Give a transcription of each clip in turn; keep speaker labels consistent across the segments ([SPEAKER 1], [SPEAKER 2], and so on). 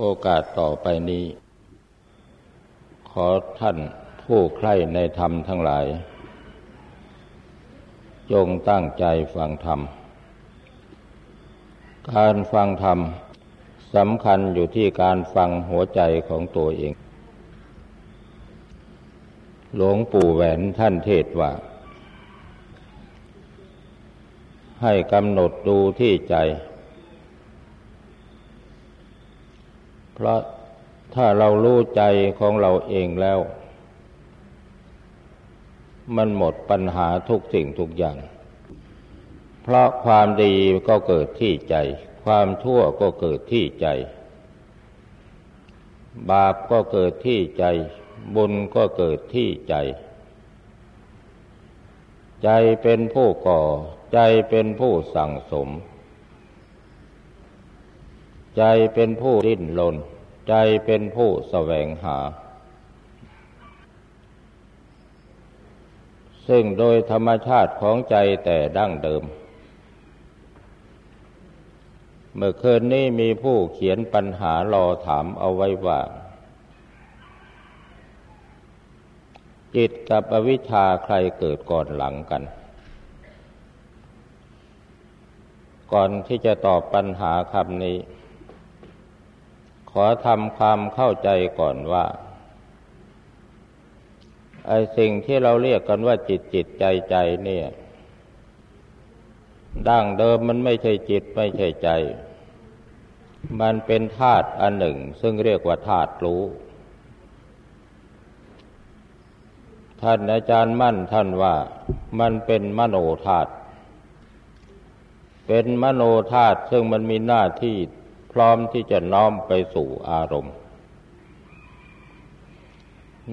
[SPEAKER 1] โอกาสต่อไปนี้ ขอท่านผู้ใคร่ในธรรมทั้งหลาย จงตั้งใจฟังธรรม การฟังธรรมสำคัญอยู่ที่การฟังหัวใจของตัวเอง หลวงปู่แหวนท่านเทศว่า ให้กำหนดดูที่ใจ เพราะถ้าเรารู้ใจของเราเองแล้ว มันหมดปัญหาทุกสิ่งทุกอย่าง เพราะความดีก็เกิดที่ใจ ความชั่วก็เกิดที่ใจ บาปก็เกิดที่ใจ บุญก็เกิดที่ใจ ใจเป็นผู้ก่อ ใจเป็นผู้สั่งสม ใจเป็นผู้ดิ้นรนใจเป็นผู้แสวงหา ซึ่งโดยธรรมชาติของใจแต่ดั้งเดิม เมื่อคืนนี้มีผู้เขียนปัญหารอถามเอาไว้ว่า จิตกับอวิชชาใครเกิดก่อนหลังกันก่อนที่จะตอบปัญหาคำนี้ อทำความเข้าใจก่อนว่าไอ้สิ่งที่เราเรียกกันว่าจิตจิตใจใจเนี่ย ดั้งเดิมมันไม่ใช่จิตไม่ใช่ใจ มันเป็นธาตุอันหนึ่ง ซึ่งเรียกว่าธาตุรู้ ท่านอาจารย์มั่นท่านว่ามันเป็นมโนธาตุเป็นมโนธาตุซึ่งมันมีหน้าที่ ร้อมที่จะน้อมไปสู่อารมณ์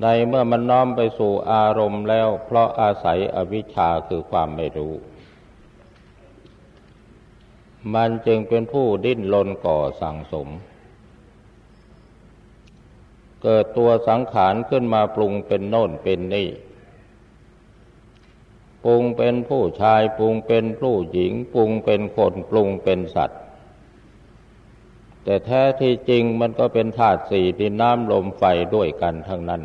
[SPEAKER 1] ในเมื่อมันน้อมไปสู่อารมณ์แล้ว เพราะอาศัยอวิชชาคือความไม่รู้ มันจึงเป็นผู้ดิ้นรนก่อสั่งสม เกิดตัวสังขารขึ้นมาปรุงเป็นโน่นเป็นนี่ปรุงเป็นผู้ชายปรุงเป็นผู้หญิงปรุงเป็นคนปรุงเป็นสัตว์ แต่แท้ที่จริงมันก็เป็นธาตุสี่ดินน้ำลมไฟด้วยกันทั้งนั้น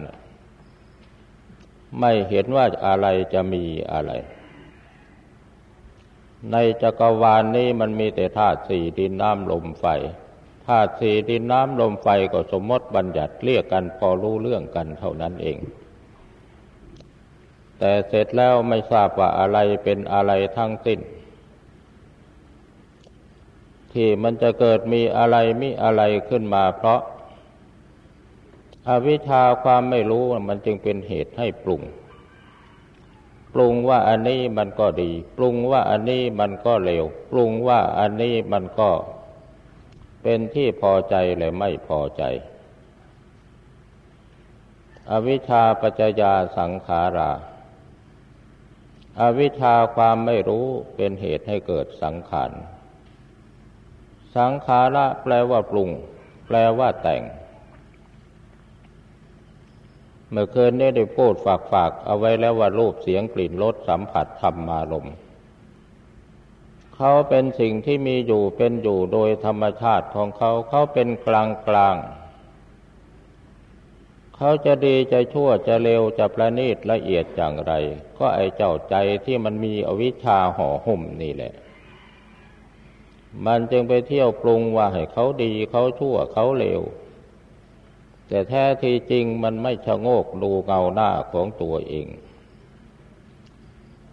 [SPEAKER 1] ไม่เห็นว่าอะไรจะมีอะไร ในจักรวาลนนี้มันมีแต่ธาตุสี่ดินน้ำลมไฟธาตุสี่ดินน้ำลมไฟก็สมมติบัญญัติเรียกกันพอรู้เรื่องกันเท่านั้นเอง แต่เสร็จแล้วไม่ทราบว่าอะไรเป็นอะไรทั้งสิ้น ที่มันจะเกิดมีอะไรมิอะไรขึ้นมา เพราะอาวิชชาความไม่รู้มันจึงเป็นเหตุให้ปรุง ปรุงว่าอันนี้มันก็ดี ปรุงว่าอันนี้มันก็เลวปรุงว่าอันนี้มันก็ เป็นที่พอใจหรือไม่พอใจ อวิชชาปัจจยาสังขาราอาวิชชาความไม่รู้เป็นเหตุให้เกิดสังขาร สังขาระแปลว่าปรุง แปลว่าแต่ง เมื่อคืนนี้ได้พูดฝากฝากเอาไว้แล้วว่ารูปเสียงกลิ่นรสสัมผัสธรรมมารมเขาเป็นสิ่งที่มีอยู่เป็นอยู่โดยธรรมชาติของเขาเขาเป็นกลางกลางเขาจะดีจะชั่วจะเร็วจะประณีตละเอียดอย่างไร ก็ไอเจ้าใจที่มันมีอวิชชาห่อหุ้มนี่แหละ มันจึงไปเที่ยวปรุงว่าให้เขาดีเขาชั่วเขาเลว แต่แท้ที่จริงมันไม่ชะโงกดูเงาหน้าของตัวเอง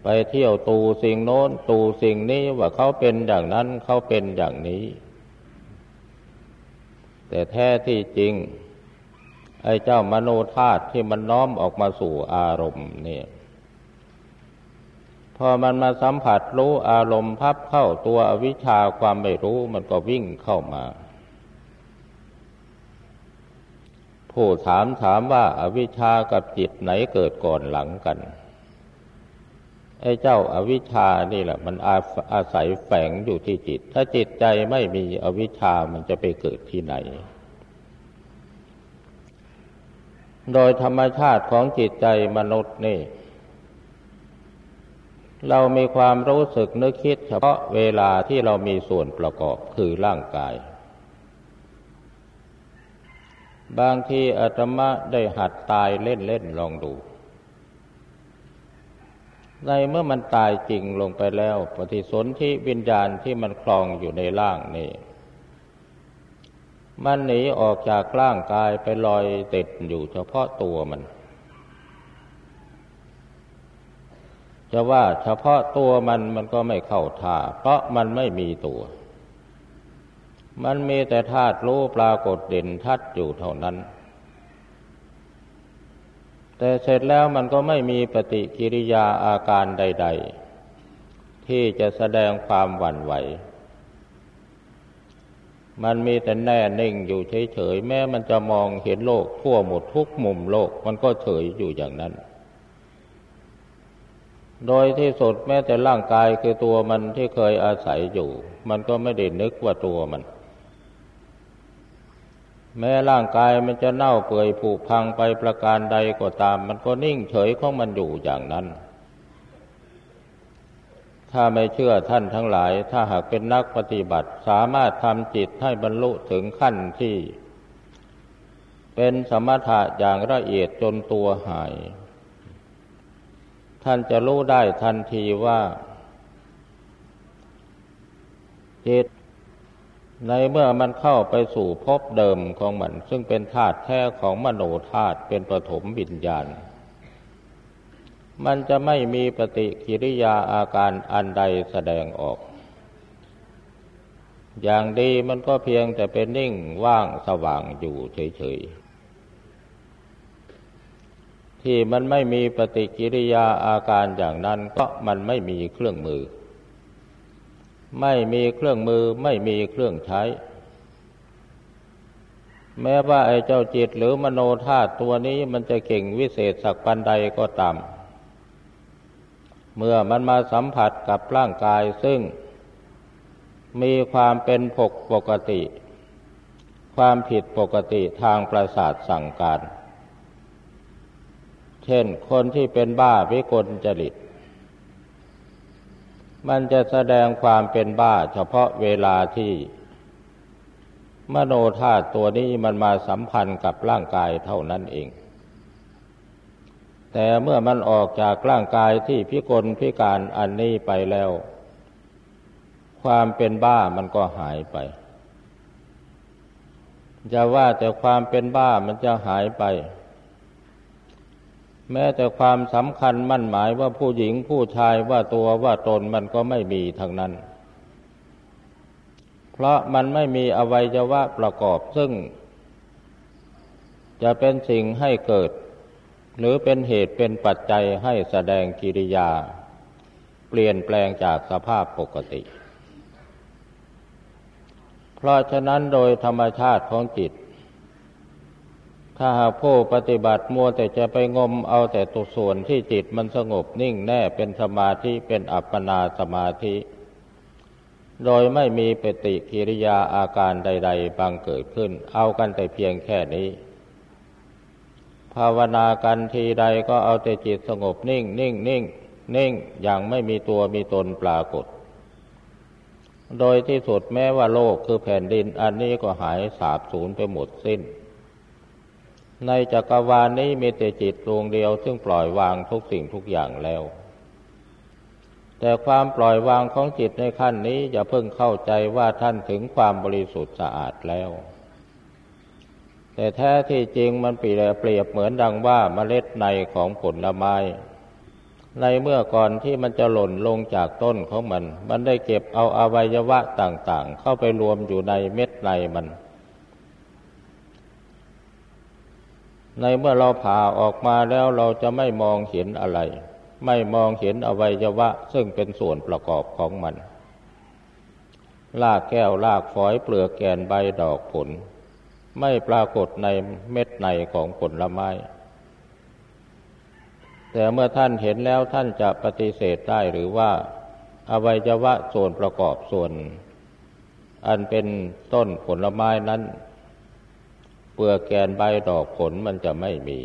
[SPEAKER 1] ไปเที่ยวตูสิ่งโน้นตูสิ่งนี้ว่าเขาเป็นอย่างนั้นเขาเป็นอย่างนี้ แต่แท้ที่จริงไอ้เจ้ามโนธาตุที่มันน้อมออกมาสู่อารมณ์เนี่ย พอมันมาสัมผัสรู้อารมณ์พับเข้าตัวอวิชชาความไม่รู้มันก็วิ่งเข้ามา ผู้ถามถามว่าอาวิชชากับจิตไหนเกิดก่อนหลังกัน ไอ้เจ้าอาวิชชานี่แหละ มันอาอาศัยแฝงอยู่ที่จิต ถ้าจิตใจไม่มีอวิชชามันจะไปเกิดที่ไหน โดยธรรมชาติของจิตใจมนุษย์นี่ เรามีความรู้สึกนึกคิดเฉพาะเวลาที่เรามีส่วนประกอบคือร่างกาย บางทีอาตมาได้หัดตายเล่นเล่นลองดู ในเมื่อมันตายจริงลงไปแล้ว ปฏิสนธิวิญญาณที่มันคลองอยู่ในร่างนี่มันหนีออกจากร่างกายไปลอยติดอยู่เฉพาะตัวมัน จะว่าเฉพาะตัวมันมันก็ไม่เข้าท่า เพราะมันไม่มีตัว มันมีแต่ธาตุรู้ปรากฏเด่นทัดอยู่เท่านั้น แต่เสร็จแล้วมันก็ไม่มีปฏิกิริยาอาการใด ๆ ที่จะแสดงความหวั่นไหว มันมีแต่แน่นิ่งอยู่เฉยๆ แม้มันจะมองเห็นโลกทั่วหมดทุกมุมโลก มันก็เฉยอยู่อย่างนั้น โดยที่สุดแม้แต่ร่างกายคือตัวมันที่เคยอาศัยอยู่ มันก็ไม่ได้นึกว่าตัวมัน แม้ร่างกายมันจะเน่าเปื่อยผุพังไปประการใดก็ตาม มันก็นิ่งเฉยของมันอยู่อย่างนั้น ถ้าไม่เชื่อท่านทั้งหลาย ถ้าหากเป็นนักปฏิบัติ สามารถทำจิตให้บรรลุถึงขั้นที่ เป็นสมถะอย่างละเอียดจนตัวหาย ท่านจะรู้ได้ทันทีว่า จิต ในเมื่อมันเข้าไปสู่ภพเดิมของมัน ซึ่งเป็นธาตุแท้ของมโนธาตุเป็นปฐมวิญญาณ มันจะไม่มีปฏิกิริยาอาการอันใดแสดงออก อย่างดีมันก็เพียงแต่เป็นนิ่งว่างสว่างอยู่เฉยๆ ที่มันไม่มีปฏิกิริยาอาการอย่างนั้นก็มันไม่มีเครื่องมือ ไม่มีเครื่องมือไม่มีเครื่องใช้ แม้ว่าไอ้เจ้าจิตหรือมโนธาตุตัวนี้มันจะเก่งวิเศษสักปันใดก็ตามเมื่อมันมาสัมผัสกับร่างกายซึ่ง มีความเป็นผกปกติ ความผิดปกติทางประสาทสั่งการ เช่นคนที่เป็นบ้าวิกลจริต มันจะแสดงความเป็นบ้าเฉพาะเวลาที่ มโนธาตุตัวนี้มันมาสัมพันธ์กับร่างกายเท่านั้นเอง แต่เมื่อมันออกจากร่างกายที่พิกลพิการอันนี้ไปแล้ว ความเป็นบ้ามันก็หายไปจะว่าแต่ความเป็นบ้ามันจะหายไป แม้แต่ความสำคัญมั่นหมายว่าผู้หญิงผู้ชายว่าตัวว่าตนมันก็ไม่มีทั้งนั้น เพราะมันไม่มีอวัยวะประกอบซึ่ง จะเป็นสิ่งให้เกิด หรือเป็นเหตุเป็นปัจจัยให้แสดงกิริยา เปลี่ยนแปลงจากสภาพปกติ เพราะฉะนั้นโดยธรรมชาติของจิต ถ้าหากผู้ปฏิบัติมัวแต่จะไปงมเอาแต่ตัวส่วนที่จิตมันสงบนิ่งแน่เป็นสมาธิเป็นอัปปนาสมาธิ โดยไม่มีปฏิกิริยาอาการใด ๆบังเกิดขึ้น เอากันแต่เพียงแค่นี้ ภาวนากันทีใดก็เอาแต่จิตสงบนิ่งนิ่งนิ่งนิ่งอย่างไม่มีตัวมีตนปรากฏ โดยที่สุดแม้ว่าโลกคือแผ่นดินอันนี้ก็หายสาบสูญไปหมดสิ้น ในจักรวาลนี้มีแต่จิตดวงเดียว ซึ่งปล่อยวางทุกสิ่งทุกอย่างแล้ว แต่ความปล่อยวางของจิตในขั้นนี้อย่าเพิ่งเข้าใจว่าท่านถึงความบริสุทธิ์สะอาดแล้ว แต่แท้ที่จริงมันเปรียบเหมือนดังว่าเมล็ดในของผลไม้ ในเมื่อก่อนที่มันจะหล่นลงจากต้นของมัน มันได้เก็บเอาอวัยวะต่างๆ เข้าไปรวมอยู่ในเม็ดในมัน ในเมื่อเราผ่าออกมาแล้วเราจะไม่มองเห็นอะไร ไม่มองเห็นอวัยวะ ซึ่งเป็นส่วนประกอบของมันลากแก้วลากฝอยเปลือกแกนใบดอกผล ไม่ปรากฏในเม็ดในของผลไม้ แต่เมื่อท่านเห็นแล้วท่านจะปฏิเสธได้หรือว่า อวัยวะส่วนประกอบส่วน อันเป็นต้นผลไม้นั้น เปลือกแกนใบดอกผลมันจะไม่มี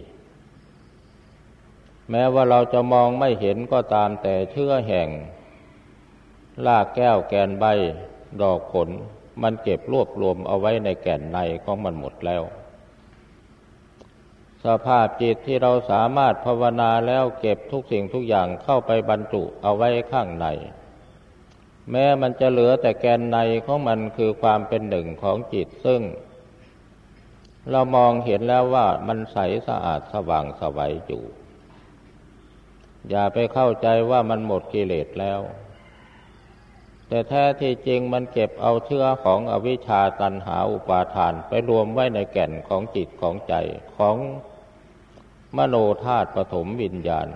[SPEAKER 1] แม้ว่าเราจะมองไม่เห็นก็ตามแต่เชื่อแห่งลากแก้วแกนใบดอกผล มันเก็บรวบรวมเอาไว้ในแก่นในของมันหมดแล้ว สภาพจิตที่เราสามารถภาวนาแล้วเก็บทุกสิ่งทุกอย่างเข้าไปบรรจุเอาไว้ข้างใน แม้มันจะเหลือแต่แกนในของมันคือความเป็นหนึ่งของจิตซึ่ง เรามองเห็นแล้วว่ามันใสสะอาดสว่างสวัยอยู่ อย่าไปเข้าใจว่ามันหมดกิเลสแล้ว แต่แท้ที่จริงมันเก็บเอาเชื้อของอวิชชาตันหาอุปาทานไปรวมไว้ในแก่นของจิตของใจของมโนธาตุปฐมวิญญาณ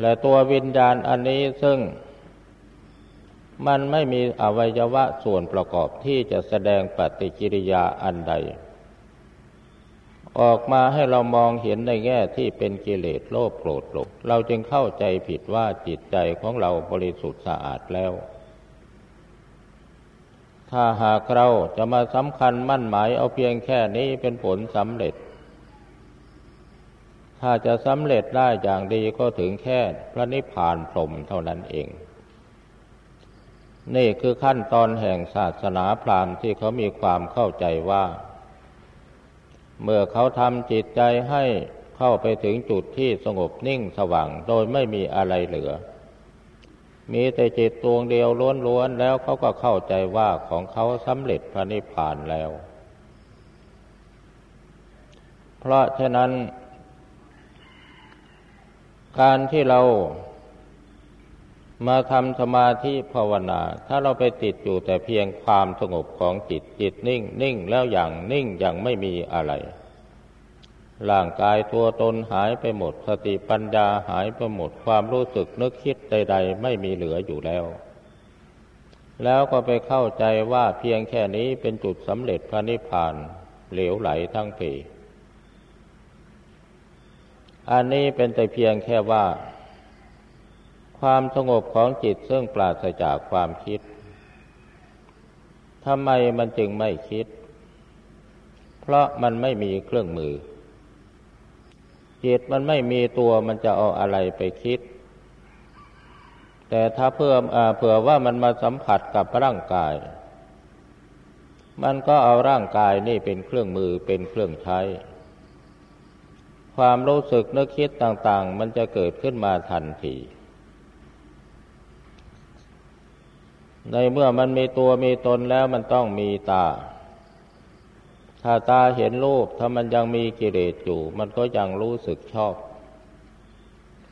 [SPEAKER 1] และตัววิญญาณอันนี้ซึ่ง มันไม่มีอวัยวะส่วนประกอบที่จะแสดงปฏิกิริยาอันใด ออกมาให้เรามองเห็นในแง่ที่เป็นกิเลสโลภโกรธหลงเราจึงเข้าใจผิดว่าจิตใจของเราบริสุทธิ์สะอาดแล้ว ถ้าหากเราจะมาสำคัญมั่นหมายเอาเพียงแค่นี้เป็นผลสำเร็จ ถ้าจะสำเร็จได้อย่างดีก็ถึงแค่พระนิพพานพรมเท่านั้นเอง นี่คือขั้นตอนแห่งศาสนาพราหมณ์ที่เขามีความเข้าใจว่า เมื่อเขาทำจิตใจให้เข้าไปถึงจุดที่สงบนิ่งสว่างโดยไม่มีอะไรเหลือ มีแต่จิตดวงเดียวล้วนๆแล้วเขาก็เข้าใจว่าของเขาสำเร็จพระนิพพานแล้ว เพราะฉะนั้น การที่เรา มาทำสมาธิภาวนา ถ้าเราไปติดอยู่แต่เพียงความสงบของจิตจิตนิ่ง นิ่งแล้วอย่างนิ่งอย่างไม่มีอะไร ร่างกายตัวตนหายไปหมดสติปัญญาหายไปหมดความรู้สึกนึกคิดใด ๆ ไม่มีเหลืออยู่แล้ว แล้วก็ไปเข้าใจว่าเพียงแค่นี้เป็นจุดสำเร็จพระนิพพานเหลวไหลทั้งปีอันนี้เป็นแต่เพียงแค่ว่า ความสงบของจิตซึ่งปราศจากความคิดทำไมมันจึงไม่คิด เพราะมันไม่มีเครื่องมือ จิตมันไม่มีตัวมันจะเอาอะไรไปคิด แต่ถ้าเพื่ออเผื่อว่ามันมาสัมผัสกับร่างกาย มันก็เอาร่างกายนี่เป็นเครื่องมือเป็นเครื่องใช้ ความรู้สึกนึกคิดต่าง ๆ มันจะเกิดขึ้นมาทันที ในเมื่อมันมีตัวมีตนแล้วมันต้องมีตา ถ้าตาเห็นรูปถ้ามันยังมีกิเลสอยู่ มันก็ยังรู้สึกชอบ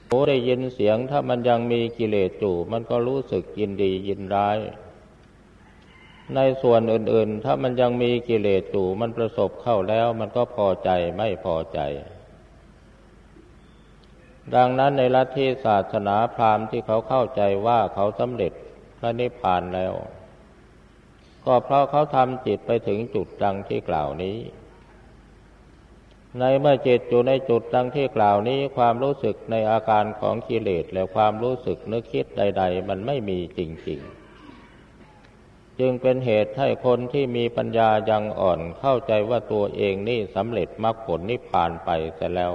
[SPEAKER 1] หูได้ยินเสียงถ้ามันยังมีกิเลสอยู่ มันก็รู้สึกยินดียินร้าย ในส่วนอื่น ๆ ถ้ามันยังมีกิเลสอยู่ มันประสบเข้าแล้วมันก็พอใจไม่พอใจ ดังนั้นในลัทธิศาสนาพราหมณ์ที่เขาเข้าใจว่าเขาสำเร็จ ระนิพพานแล้ว ก็เพราะเขาทำจิตไปถึงจุดดังที่กล่าวนี้ ในเมื่อจิตอยู่ในจุดดังที่กล่าวนี้ ความรู้สึกในอาการของกิเลสและความรู้สึกนึกคิดใด ๆ มันไม่มีจริง ๆจึงเป็นเหตุให้คนที่มีปัญญายังอ่อนเข้าใจว่าตัวเองนี่สำเร็จมรรคผลนิพพานไปเสียแล้ว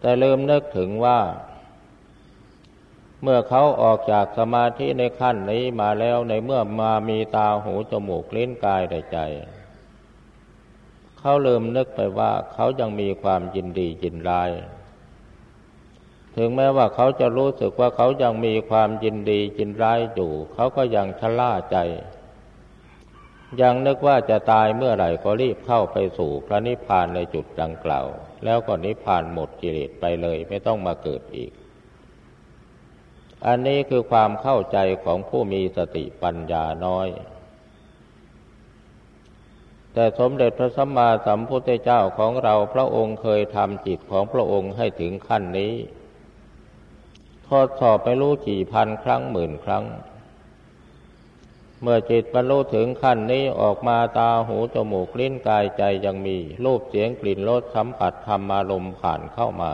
[SPEAKER 1] แต่ลืมนึกถึงว่า เมื่อเขาออกจากสมาธิในขั้นนี้มาแล้วในเมื่อมามีตาหูจมูกลิ้นกายใดใจ เขาลืมนึกไปว่าเขายังมีความยินดียินร้าย ถึงแม้ว่าเขาจะรู้สึกว่าเขายังมีความยินดียินร้ายอยู่ เขาก็ยังชะล่าใจ ยังนึกว่าจะตายเมื่อไหร่ก็รีบเข้าไปสู่พระนิพพานในจุดดังกล่าว แล้วก็นิพพานหมดกิเลสไปเลยไม่ต้องมาเกิดอีก อันนี้คือความเข้าใจของผู้มีสติปัญญาน้อย แต่สมเด็จพระสัมมาสัมพุทธเจ้าของเราพระองค์เคยทำจิตของพระองค์ให้ถึงขั้นนี้ ทดสอบไปรู้กี่พันครั้งหมื่นครั้ง เมื่อจิตบรรลุถึงขั้นนี้ออกมาตาหูจมูกลิ้นกายใจยังมี รูปเสียงกลิ่นรสสัมผัสธรรมารมผ่านเข้ามา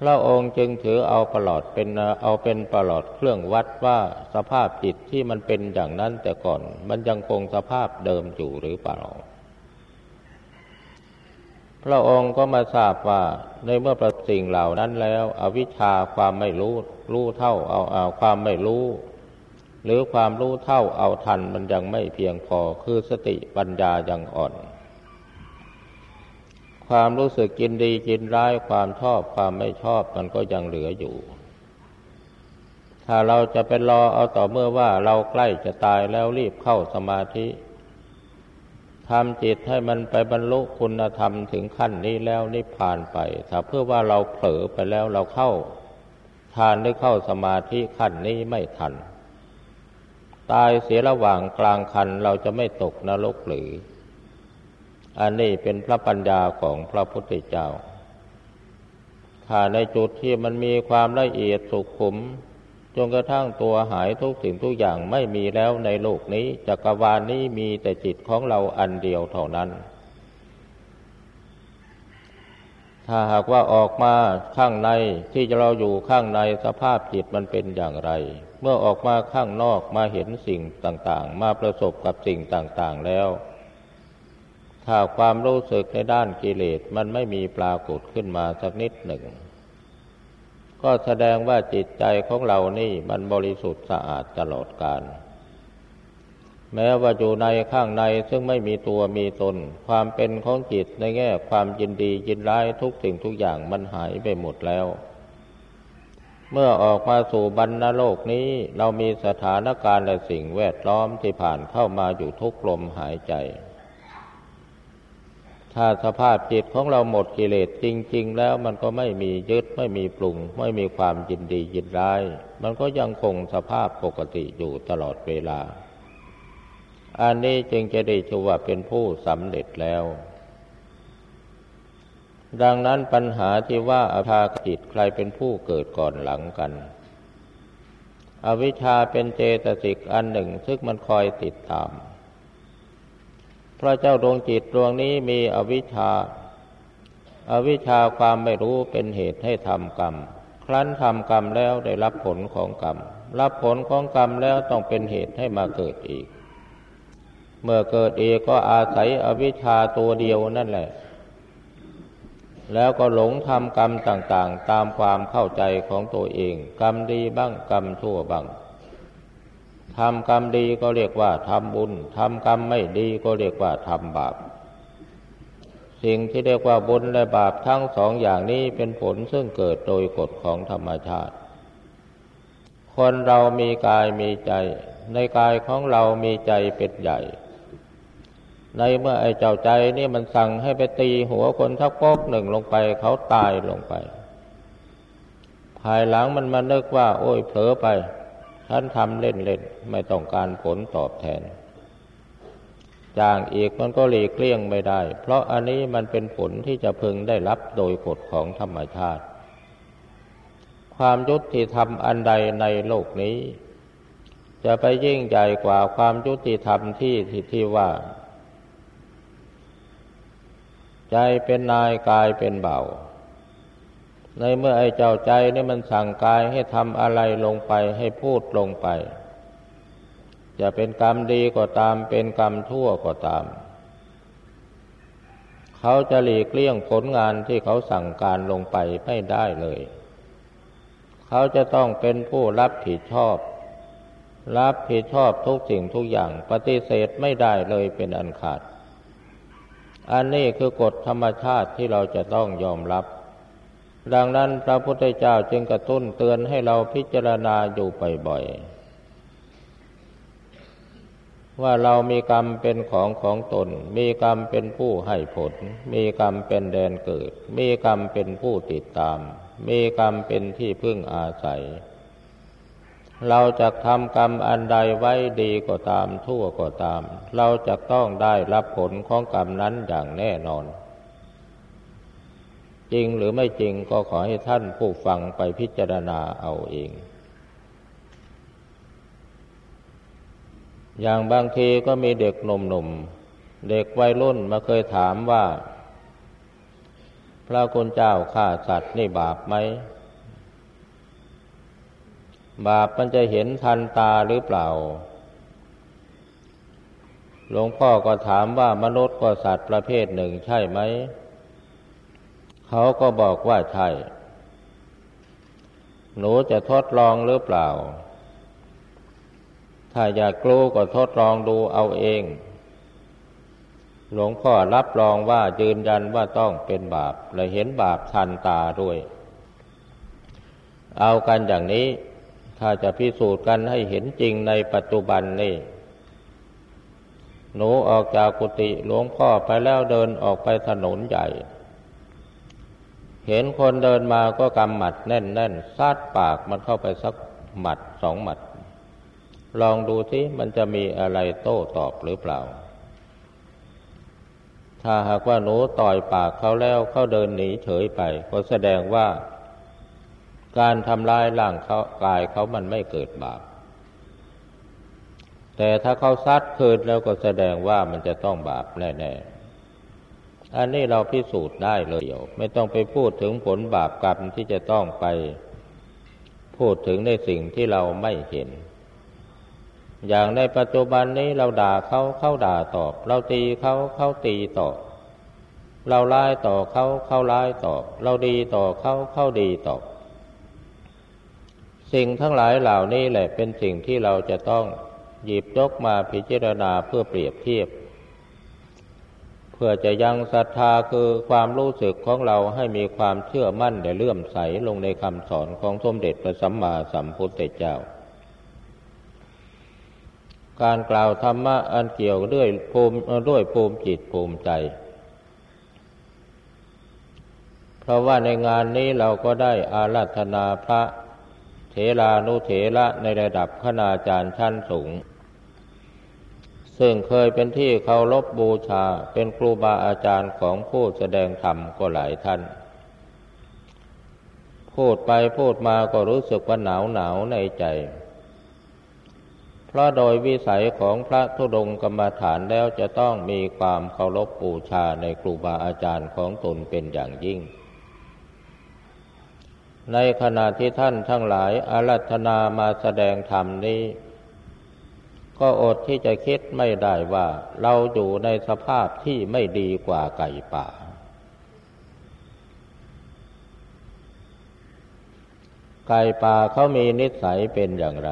[SPEAKER 1] พระองค์จึงถือเอาประหลอดเป็นเอาเป็นประหลอดเครื่องวัดว่าสภาพจิตที่มันเป็นอย่างนั้นแต่ก่อน มันยังคงสภาพเดิมอยู่หรือเปล่า พระองค์ก็มาทราบว่าในเมื่อประสิ่งเหล่านั้นแล้ว อวิชชาความไม่รู้รู้เท่าเอาเอาความไม่รู้ หรือความรู้เท่าเอาทันมันยังไม่เพียงพอคือสติปัญญายังอ่อน ความรู้สึกกินดีกินร้ายความชอบความไม่ชอบมันก็ยังเหลืออยู่ ถ้าเราจะเป็นรอเอาต่อเมื่อว่าเราใกล้จะตายแล้วรีบเข้าสมาธิทำจิตให้มันไปบรรลุคุณธรรมถึงขั้นนี้แล้วนิพพานไป ถ้าเพื่อว่าเราเผลอไปแล้วเราเข้าทานได้เข้าสมาธิขั้นนี้ไม่ทัน ตายเสียระหว่างกลางคันเราจะไม่ตกนรกหรือ อันนี้เป็นพระปัญญาของพระพุทธเจ้า ถ้าในจุดที่มันมีความละเอียดสุขุม จนกระทั่งตัวหายทุกสิ่งทุกอย่างไม่มีแล้วในโลกนี้จักรวาลนี้มีแต่จิตของเราอันเดียวเท่านั้น ถ้าหากว่าออกมาข้างในที่เราอยู่ข้างในสภาพจิตมันเป็นอย่างไร เมื่อออกมาข้างนอกมาเห็นสิ่งต่างๆ มาประสบกับสิ่งต่างๆแล้ว ถ้าความรู้สึกในด้านกิเลสมันไม่มีปรากฏขึ้นมาสักนิดหนึ่ง ก็แสดงว่าจิตใจของเรานี่มันบริสุทธิ์สะอาดตลอดกาลแม้ว่าอยู่ในข้างในซึ่งไม่มีตัวมีตน ความเป็นของจิตในแง่ความยินดียินร้ายทุกสิ่งทุกอย่างมันหายไปหมดแล้ว เมื่อออกมาสู่บรรณโลกนี้เรามีสถานการณ์และสิ่งแวดล้อมที่ผ่านเข้ามาอยู่ทุกลมหายใจ ถ้าสภาพจิตของเราหมดกิเลสจริง ๆ แล้วมันก็ไม่มียึดไม่มีปรุง ไม่มีความยินดียินร้าย มันก็ยังคงสภาพปกติอยู่ตลอดเวลา อันนี้จึงจะได้ชื่อว่าเป็นผู้สำเร็จแล้ว ดังนั้นปัญหาที่ว่าอภาจิตใครเป็นผู้เกิดก่อนหลังกัน อวิชชาเป็นเจตสิกอันหนึ่งซึ่งมันคอยติดตาม พระเจ้าดวงจิตดวงนี้มีอวิชชาอวิชชาความไม่รู้เป็นเหตุให้ทำกรรม ครั้นทำกรรมแล้วได้รับผลของกรรม รับผลของกรรมแล้วต้องเป็นเหตุให้มาเกิดอีก เมื่อเกิดอีกก็อาศัยอวิชชาตัวเดียวนั่นแหละ แล้วก็หลงทำกรรมต่างๆ ตามความเข้าใจของตัวเอง กรรมดีบ้างกรรมชั่วบ้าง ทำกรรมดีก็เรียกว่าทำบุญทำกรรมไม่ดีก็เรียกว่าทำบาป สิ่งที่เรียกว่าบุญและบาปทั้งสองอย่างนี้เป็นผลซึ่งเกิดโดยกฎของธรรมชาติ คนเรามีกายมีใจ ในกายของเรามีใจเป็นใหญ่ ในเมื่อไอ้เจ้าใจนี่มันสั่งให้ไปตีหัวคนทักปกหนึ่งลงไปเขาตายลงไป ภายหลังมันมานึกว่า โอ้ยเผลอไป ฉันทำเล่นๆไม่ต้องการผลตอบแทน จ้างอีกมันก็หลีกเลี่ยงไม่ได้ เพราะอันนี้มันเป็นผลที่จะพึงได้รับโดยกฎของธรรมชาติ ความยุติธรรมอันใดในโลกนี้ จะไปยิ่งใหญ่กว่าความยุติธรรมที่ที่ว่า ใจเป็นนายกายเป็นเบา ในเมื่อไอ้เจ้าใจนี่มันสั่งกายให้ทำอะไรลงไปให้พูดลงไป จะเป็นกรรมดีก็ตาม เป็นกรรมชั่วก็ตาม เขาจะหลีกเลี่ยงผลงานที่เขาสั่งการลงไปไม่ได้เลย เขาจะต้องเป็นผู้รับผิดชอบ รับผิดชอบทุกสิ่งทุกอย่างปฏิเสธไม่ได้เลยเป็นอันขาด อันนี้คือกฎธรรมชาติที่เราจะต้องยอมรับ ดังนั้นพระพุทธเจ้าจึงกระตุ้นเตือนให้เราพิจารณาอยู่บ่อยๆว่าเรามีกรรมเป็นของของตน มีกรรมเป็นผู้ให้ผล มีกรรมเป็นแดนเกิด มีกรรมเป็นผู้ติดตาม มีกรรมเป็นที่พึ่งอาศัย เราจะทำกรรมอันใดไว้ดีก็ตามทั่วก็ตาม เราจะต้องได้รับผลของกรรมนั้นอย่างแน่นอน จริงหรือไม่จริงก็ขอให้ท่านผู้ฟังไปพิจารณาเอาเอง อย่างบางทีก็มีเด็กหนุ่มๆ เด็กวัยรุ่นมาเคยถามว่า พระคุณเจ้าฆ่าสัตว์นี่บาปไหม บาปมันจะเห็นทันตาหรือเปล่าหลวงพ่อก็ถามว่ามนุษย์ก็สัตว์ประเภทหนึ่งใช่ไหม เขาก็บอกว่าใช่ หนูจะทดลองหรือเปล่า ถ้าอยากกลัวก็ทดลองดูเอาเอง หลวงพ่อรับรองว่ายืนยันว่าต้องเป็นบาป และเห็นบาปทันตาด้วย เอากันอย่างนี้ ถ้าจะพิสูจน์กันให้เห็นจริงในปัจจุบันนี่หนูออกจากกุฏิหลวงพ่อไปแล้วเดินออกไปถนนใหญ่ เห็นคนเดินมาก็กำหมัดแน่นแน่นซาดปากมันเข้าไปสักหมัดสองหมัด ลองดูสิมันจะมีอะไรโต้ตอบหรือเปล่า ถ้าหากว่าหนูต่อยปากเขาแล้วเขาเดินหนีเฉยไป ก็แสดงว่า การทำลายร่างเขากายเขามันไม่เกิดบาป แต่ถ้าเขาซัดคืนแล้วก็แสดงว่ามันจะต้องบาปแน่ๆ อันนี้เราพิสูจน์ได้เลยเดียว ไม่ต้องไปพูดถึงผลบาปกรรมที่จะต้องไป พูดถึงในสิ่งที่เราไม่เห็น อย่างในปัจจุบันนี้เราด่าเขาเขาด่าตอบ เราตีเขาเขาตีตอบ เราไล่ต่อเขาเขาไล่ตอบ เราดีต่อเขาเขาดีตอบ สิ่งทั้งหลายเหล่านี้แหละเป็นสิ่งที่เราจะต้องหยิบยกมาพิจารณาเพื่อเปรียบเทียบ เพื่อจะยังศรัทธาคือความรู้สึกของเราให้มีความเชื่อมั่นและเลื่อมใสลงในคำสอนของสมเด็จพระสัมมาสัมพุทธเจ้า การกล่าวธรรมะอันเกี่ยวด้วยภูมิด้วยภูมิจิตภูมิใจ เพราะว่าในงานนี้เราก็ได้อาราธนาพระเถรานุเถระในระดับคณาจารย์ชั้นสูง ซึ่งเคยเป็นที่เคารพบบูชาเป็นครูบาอาจารย์ของผู้แสดงธรรมก็หลายท่าน พูดไปพูดมาก็รู้สึกว่าหนาวหนาวในใจ เพราะโดยวิสัยของพระธุดงกรรมฐานแล้วจะต้องมีความเคารพบูชาในครูบาอาจารย์ของตนเป็นอย่างยิ่ง ในขณะที่ท่านทั้งหลายอารัธนามาแสดงธรรมนี้ ก็อดที่จะคิดไม่ได้ว่าเราอยู่ในสภาพที่ไม่ดีกว่าไก่ป่า ไก่ป่าเขามีนิสัยเป็นอย่างไร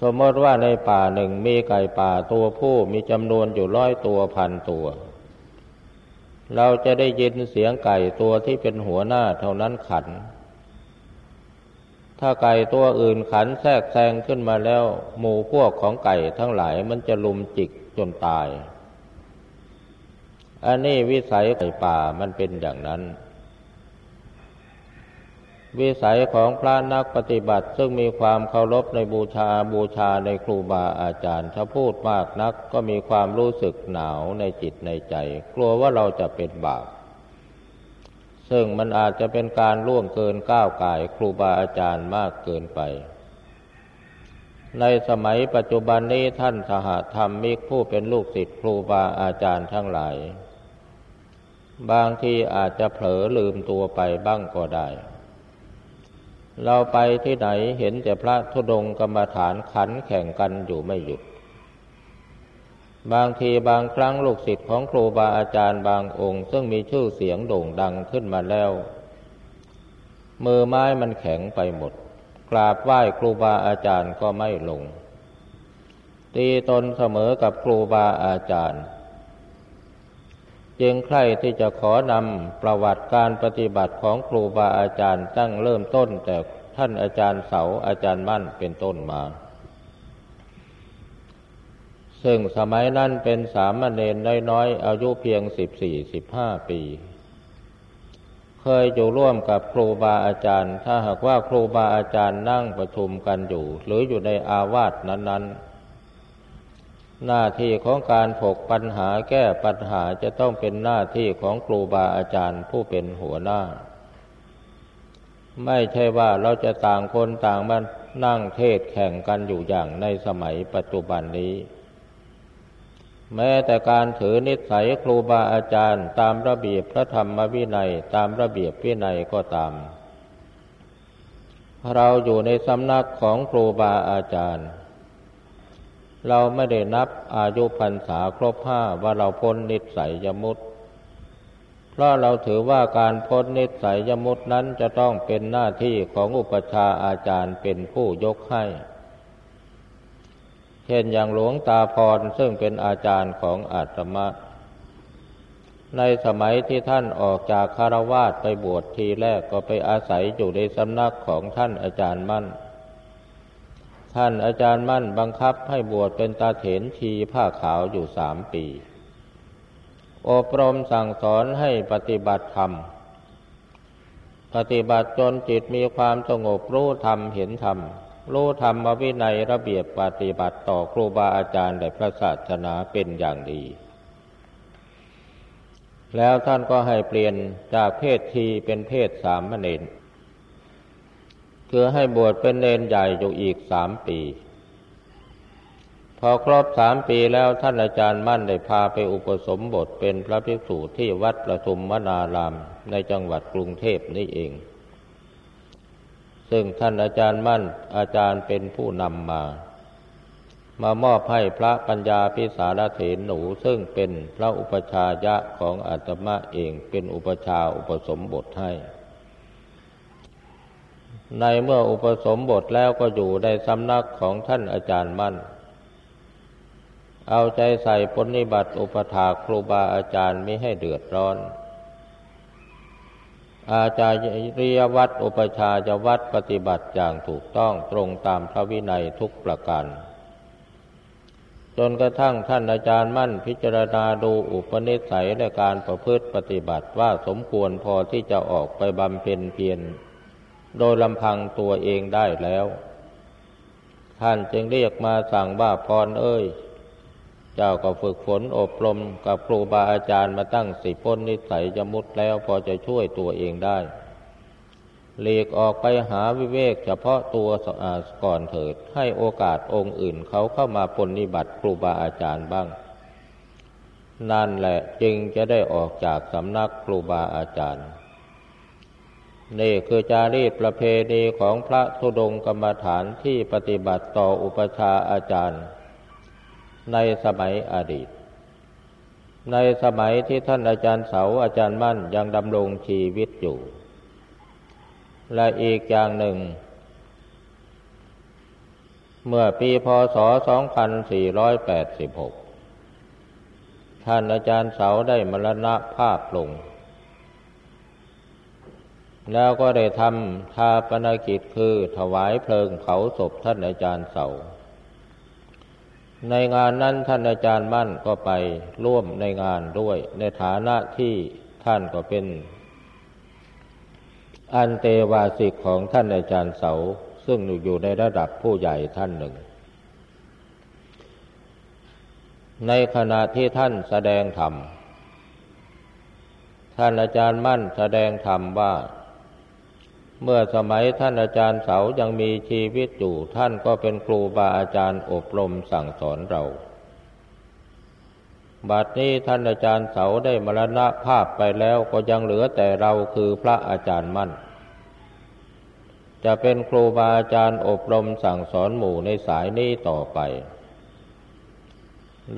[SPEAKER 1] สมมติว่าในป่าหนึ่งมีไก่ป่าตัวผู้มีจำนวนอยู่ร้อยตัวพันตัว เราจะได้ยินเสียงไก่ตัวที่เป็นหัวหน้าเท่านั้นขัน ถ้าไก่ตัวอื่นขันแทรกแซงขึ้นมาแล้ว หมู่พวกของไก่ทั้งหลายมันจะลุมจิกจนตาย อันนี้วิสัยไก่ป่ามันเป็นอย่างนั้น วิสัยของพระนักปฏิบัติซึ่งมีความเคารพในบูชาบูชาในครูบาอาจารย์ ถ้าพูดมากนักก็มีความรู้สึกหนาวในจิตในใจ กลัวว่าเราจะเป็นบาป ซึ่งมันอาจจะเป็นการล่วงเกินก้าวไก่ครูบาอาจารย์มากเกินไป ในสมัยปัจจุบันนี้ท่านสหธรรมมิกผู้เป็นลูกศิษย์ครูบาอาจารย์ทั้งหลาย บางทีอาจจะเผลอลืมตัวไปบ้างก็ได้ เราไปที่ไหนเห็นแต่พระธุดงกรรมฐานขันแข่งกันอยู่ไม่หยุด บางทีบางครั้งลูกศิษย์ของครูบาอาจารย์บางองค์ ซึ่งมีชื่อเสียงโด่งดังขึ้นมาแล้ว มือไม้มันแข็งไปหมด กราบไหว้ครูบาอาจารย์ก็ไม่ลง ตีตนเสมอกับครูบาอาจารย์ จึงใครที่จะขอนำประวัติการปฏิบัติของครูบาอาจารย์ตั้งเริ่มต้นแต่ท่านอาจารย์เสาอาจารย์มั่นเป็นต้นมา ซึ่งสมัยนั้นเป็นสามเณรน้อยๆอายุเพียงสิบสี่สิบห้าปี เคยอยู่ร่วมกับครูบาอาจารย์ ถ้าหากว่าครูบาอาจารย์นั่งประชุมกันอยู่ หรืออยู่ในอาวาสนั้น ๆ หน้าที่ของการถกปัญหาแก้ปัญหาจะต้องเป็นหน้าที่ของครูบาอาจารย์ผู้เป็นหัวหน้า ไม่ใช่ว่าเราจะต่างคนต่างมานั่งเทศแข่งกันอยู่อย่างในสมัยปัจจุบันนี้ แม้แต่การถือนิสัยครูบาอาจารย์ ตามระเบียบพระธรรมวินัย ตามระเบียบวินัยก็ตาม เราอยู่ในสำนักของครูบาอาจารย์ เราไม่ได้นับอายุพรรษาครบห้าว่าเราพ้นนิสัยยมุตเพราะเราถือว่าการพ้นนิสัยยมุตนั้นจะต้องเป็นหน้าที่ของอุปชาอาจารย์เป็นผู้ยกให้ เช่นอย่างหลวงตาพรซึ่งเป็นอาจารย์ของอาตมาในสมัยที่ท่านออกจากคารวาสไปบวชทีแรกก็ไปอาศัยอยู่ในสำนักของท่านอาจารย์มั่น ท่านอาจารย์มั่นบังคับให้บวชเป็นตาเถนทีผ้าขาวอยู่สามปี อบรมสั่งสอนให้ปฏิบัติธรรม ปฏิบัติจนจิตมีความสงบรู้ธรรมเห็นธรรม รู้ธรรมวินัยระเบียบปฏิบัติต่อครูบาอาจารย์และพระศาสนาเป็นอย่างดี แล้วท่านก็ให้เปลี่ยนจากเพศทีเป็นเพศสามเณรคือให้บวชเป็นเนนใหญ่อยู่อีกสามปี พอครบสามปีแล้วท่านอาจารย์มั่นได้พาไปอุปสมบทเป็นพระภิกษุที่วัดประทุมวนารามในจังหวัดกรุงเทพนี่เอง ซึ่งท่านอาจารย์มั่นอาจารย์เป็นผู้นำมา มามอบให้พระปัญญาพิสารเถนหนูซึ่งเป็นพระอุปชายะของอาตมาเองเป็นอุปชาอุปสมบทให้ ในเมื่ออุปสมบทแล้วก็อยู่ในสำนักของท่านอาจารย์มั่น เอาใจใส่ปฏิบัติอุปถาครูบาอาจารย์ไม่ให้เดือดร้อน อาจารย์ยวัดอุปชาจะวัดปฏิบัติอย่างถูกต้องตรงตามพระวินัยทุกประการ จนกระทั่งท่านอาจารย์มั่นพิจารณาดูอุปนิสัยในการประพฤติปฏิบัติว่าสมควรพอที่จะออกไปบำเพ็ญเพียรโดยลำพังตัวเองได้แล้ว ท่านจึงเรียกมาสั่งว่าพรเอ้ย เจ้าก็ฝึกฝนอบรมกับครูบาอาจารย์มาตั้งสิพ้นนิสัยจะมุดแล้วพอจะช่วยตัวเองได้หลีกออกไปหาวิเวกเฉพาะตัวก่อนเถิด ให้โอกาสองค์อื่นเขาเข้ามาปนิบัติครูบาอาจารย์บ้าง นั่นแหละจึงจะได้ออกจากสำนักครูบาอาจารย์ นี่คือจารีตประเพณีของพระธุดงกรรมฐานที่ปฏิบัติต่ออุปชาอาจารย์ ในสมัยอดีต ในสมัยที่ท่านอาจารย์เสาอาจารย์มั่นยังดำรงชีวิตอยู่ และอีกอย่างหนึ่ง เมื่อปีพศ 2486 ท่านอาจารย์เสาได้มรณภาพลง แล้วก็ได้ทำทาปนกิจคือถวายเพลิงเผาศพท่านอาจารย์เสา ในงานนั้นท่านอาจารย์มั่นก็ไปร่วมในงานด้วย ในฐานะที่ท่านก็เป็น อันเตวาสิกของท่านอาจารย์เสา ซึ่งอยู่ในระดับผู้ใหญ่ท่านหนึ่ง ในขณะที่ท่านแสดงธรรม ท่านอาจารย์มั่นแสดงธรรมว่า เมื่อสมัยท่านอาจารย์เสายังมีชีวิตอยู่ ท่านก็เป็นครูบาอาจารย์อบรมสั่งสอนเรา บัดนี้ท่านอาจารย์เสาได้มรณภาพไปแล้วก็ยังเหลือแต่เราคือพระอาจารย์มั่น จะเป็นครูบาอาจารย์อบรมสั่งสอนหมู่ในสายนี้ต่อไป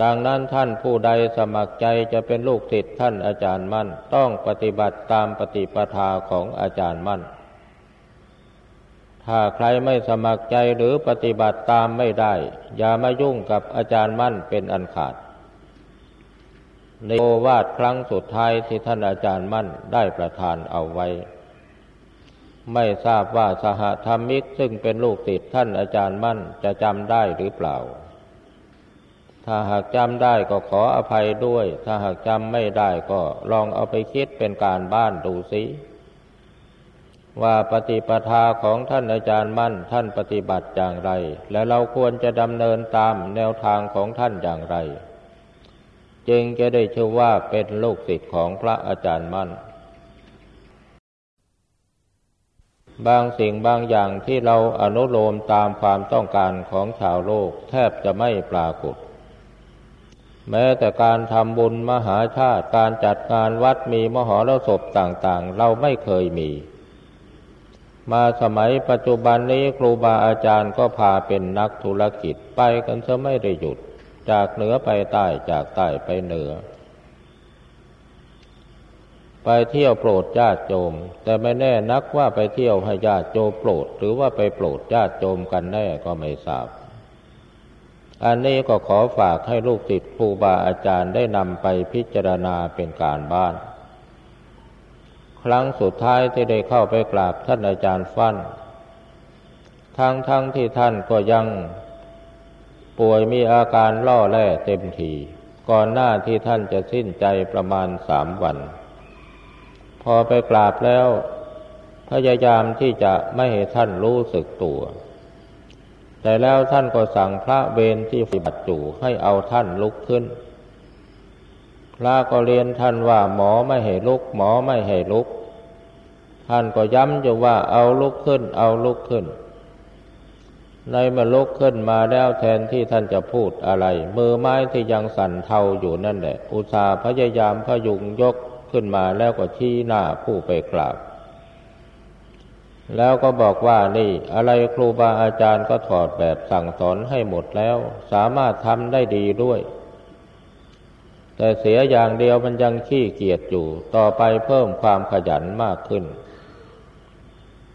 [SPEAKER 1] ดังนั้นท่านผู้ใดสมัครใจจะเป็นลูกศิษย์ท่านอาจารย์มั่น ต้องปฏิบัติตามปฏิปทาของอาจารย์มั่น ถ้าใครไม่สมัครใจหรือปฏิบัติตามไม่ได้ อย่ามายุ่งกับอาจารย์มั่นเป็นอันขาด ในโอวาทครั้งสุดท้ายที่ท่านอาจารย์มั่นได้ประทานเอาไว้ ไม่ทราบว่าสหธรรมิกซึ่งเป็นลูกติดท่านอาจารย์มั่นจะจำได้หรือเปล่า ถ้าหากจำได้ก็ขออภัยด้วย ถ้าหากจำไม่ได้ก็ลองเอาไปคิดเป็นการบ้านดูสิ ว่าปฏิปทาของท่านอาจารย์มั่นท่านปฏิบัติอย่างไร และเราควรจะดำเนินตามแนวทางของท่านอย่างไร จึงจะได้ชื่อว่าเป็นลูกศิษย์ของพระอาจารย์มั่น บางสิ่งบางอย่างที่เราอนุโลมตามความต้องการของชาวโลกแทบจะไม่ปรากฏ แม้แต่การทำบุญมหาชาติการจัดงานวัดมีมหรสพต่างๆ เราไม่เคยมี มาสมัยปัจจุบันนี้ครูบาอาจารย์ก็พาเป็นนักธุรกิจไปกันซะไม่ได้หยุด จากเหนือไปใต้จากใต้ไปเหนือ ไปเที่ยวโปรดญาติโยม แต่ไม่แน่นักว่าไปเที่ยวให้ญาติโยมโปรด หรือว่าไปโปรดญาติโยมกันแน่ก็ไม่ทราบ อันนี้ก็ขอฝากให้ลูกติดครูบาอาจารย์ได้นำไปพิจารณาเป็นการบ้าน ครั้งสุดท้ายที่ได้เข้าไปกราบท่านอาจารย์ฟั่นทั้งทั้งที่ท่านก็ยังป่วยมีอาการล่อแร่เต็มที ก่อนหน้าที่ท่านจะสิ้นใจประมาณสามวัน พอไปกราบแล้ว พยายามที่จะไม่ให้ท่านรู้สึกตัว แต่แล้วท่านก็สั่งพระเวรที่ปฏิบัติอยู่ให้เอาท่านลุกขึ้น พระก็เรียนท่านว่าหมอไม่ให้ลุก หมอไม่ให้ลุก ท่านก็ย้ำอยู่ว่าเอาลุกขึ้น เอาลุกขึ้น ในมาลุกขึ้นมาแล้วแทนที่ท่านจะพูดอะไร มือไม้ที่ยังสั่นเทาอยู่นั่นแหละ อุตสาห์พยายามพยุงยกขึ้นมาแล้วก็ชี้หน้าผู้ไปกราบ แล้วก็บอกว่านี่ อะไรครูบาอาจารย์ก็ถอดแบบสั่งสอนให้หมดแล้ว สามารถทำได้ดีด้วย แต่เสียอย่างเดียวมันยังขี้เกียจอยู่ ต่อไปเพิ่มความขยันมากขึ้น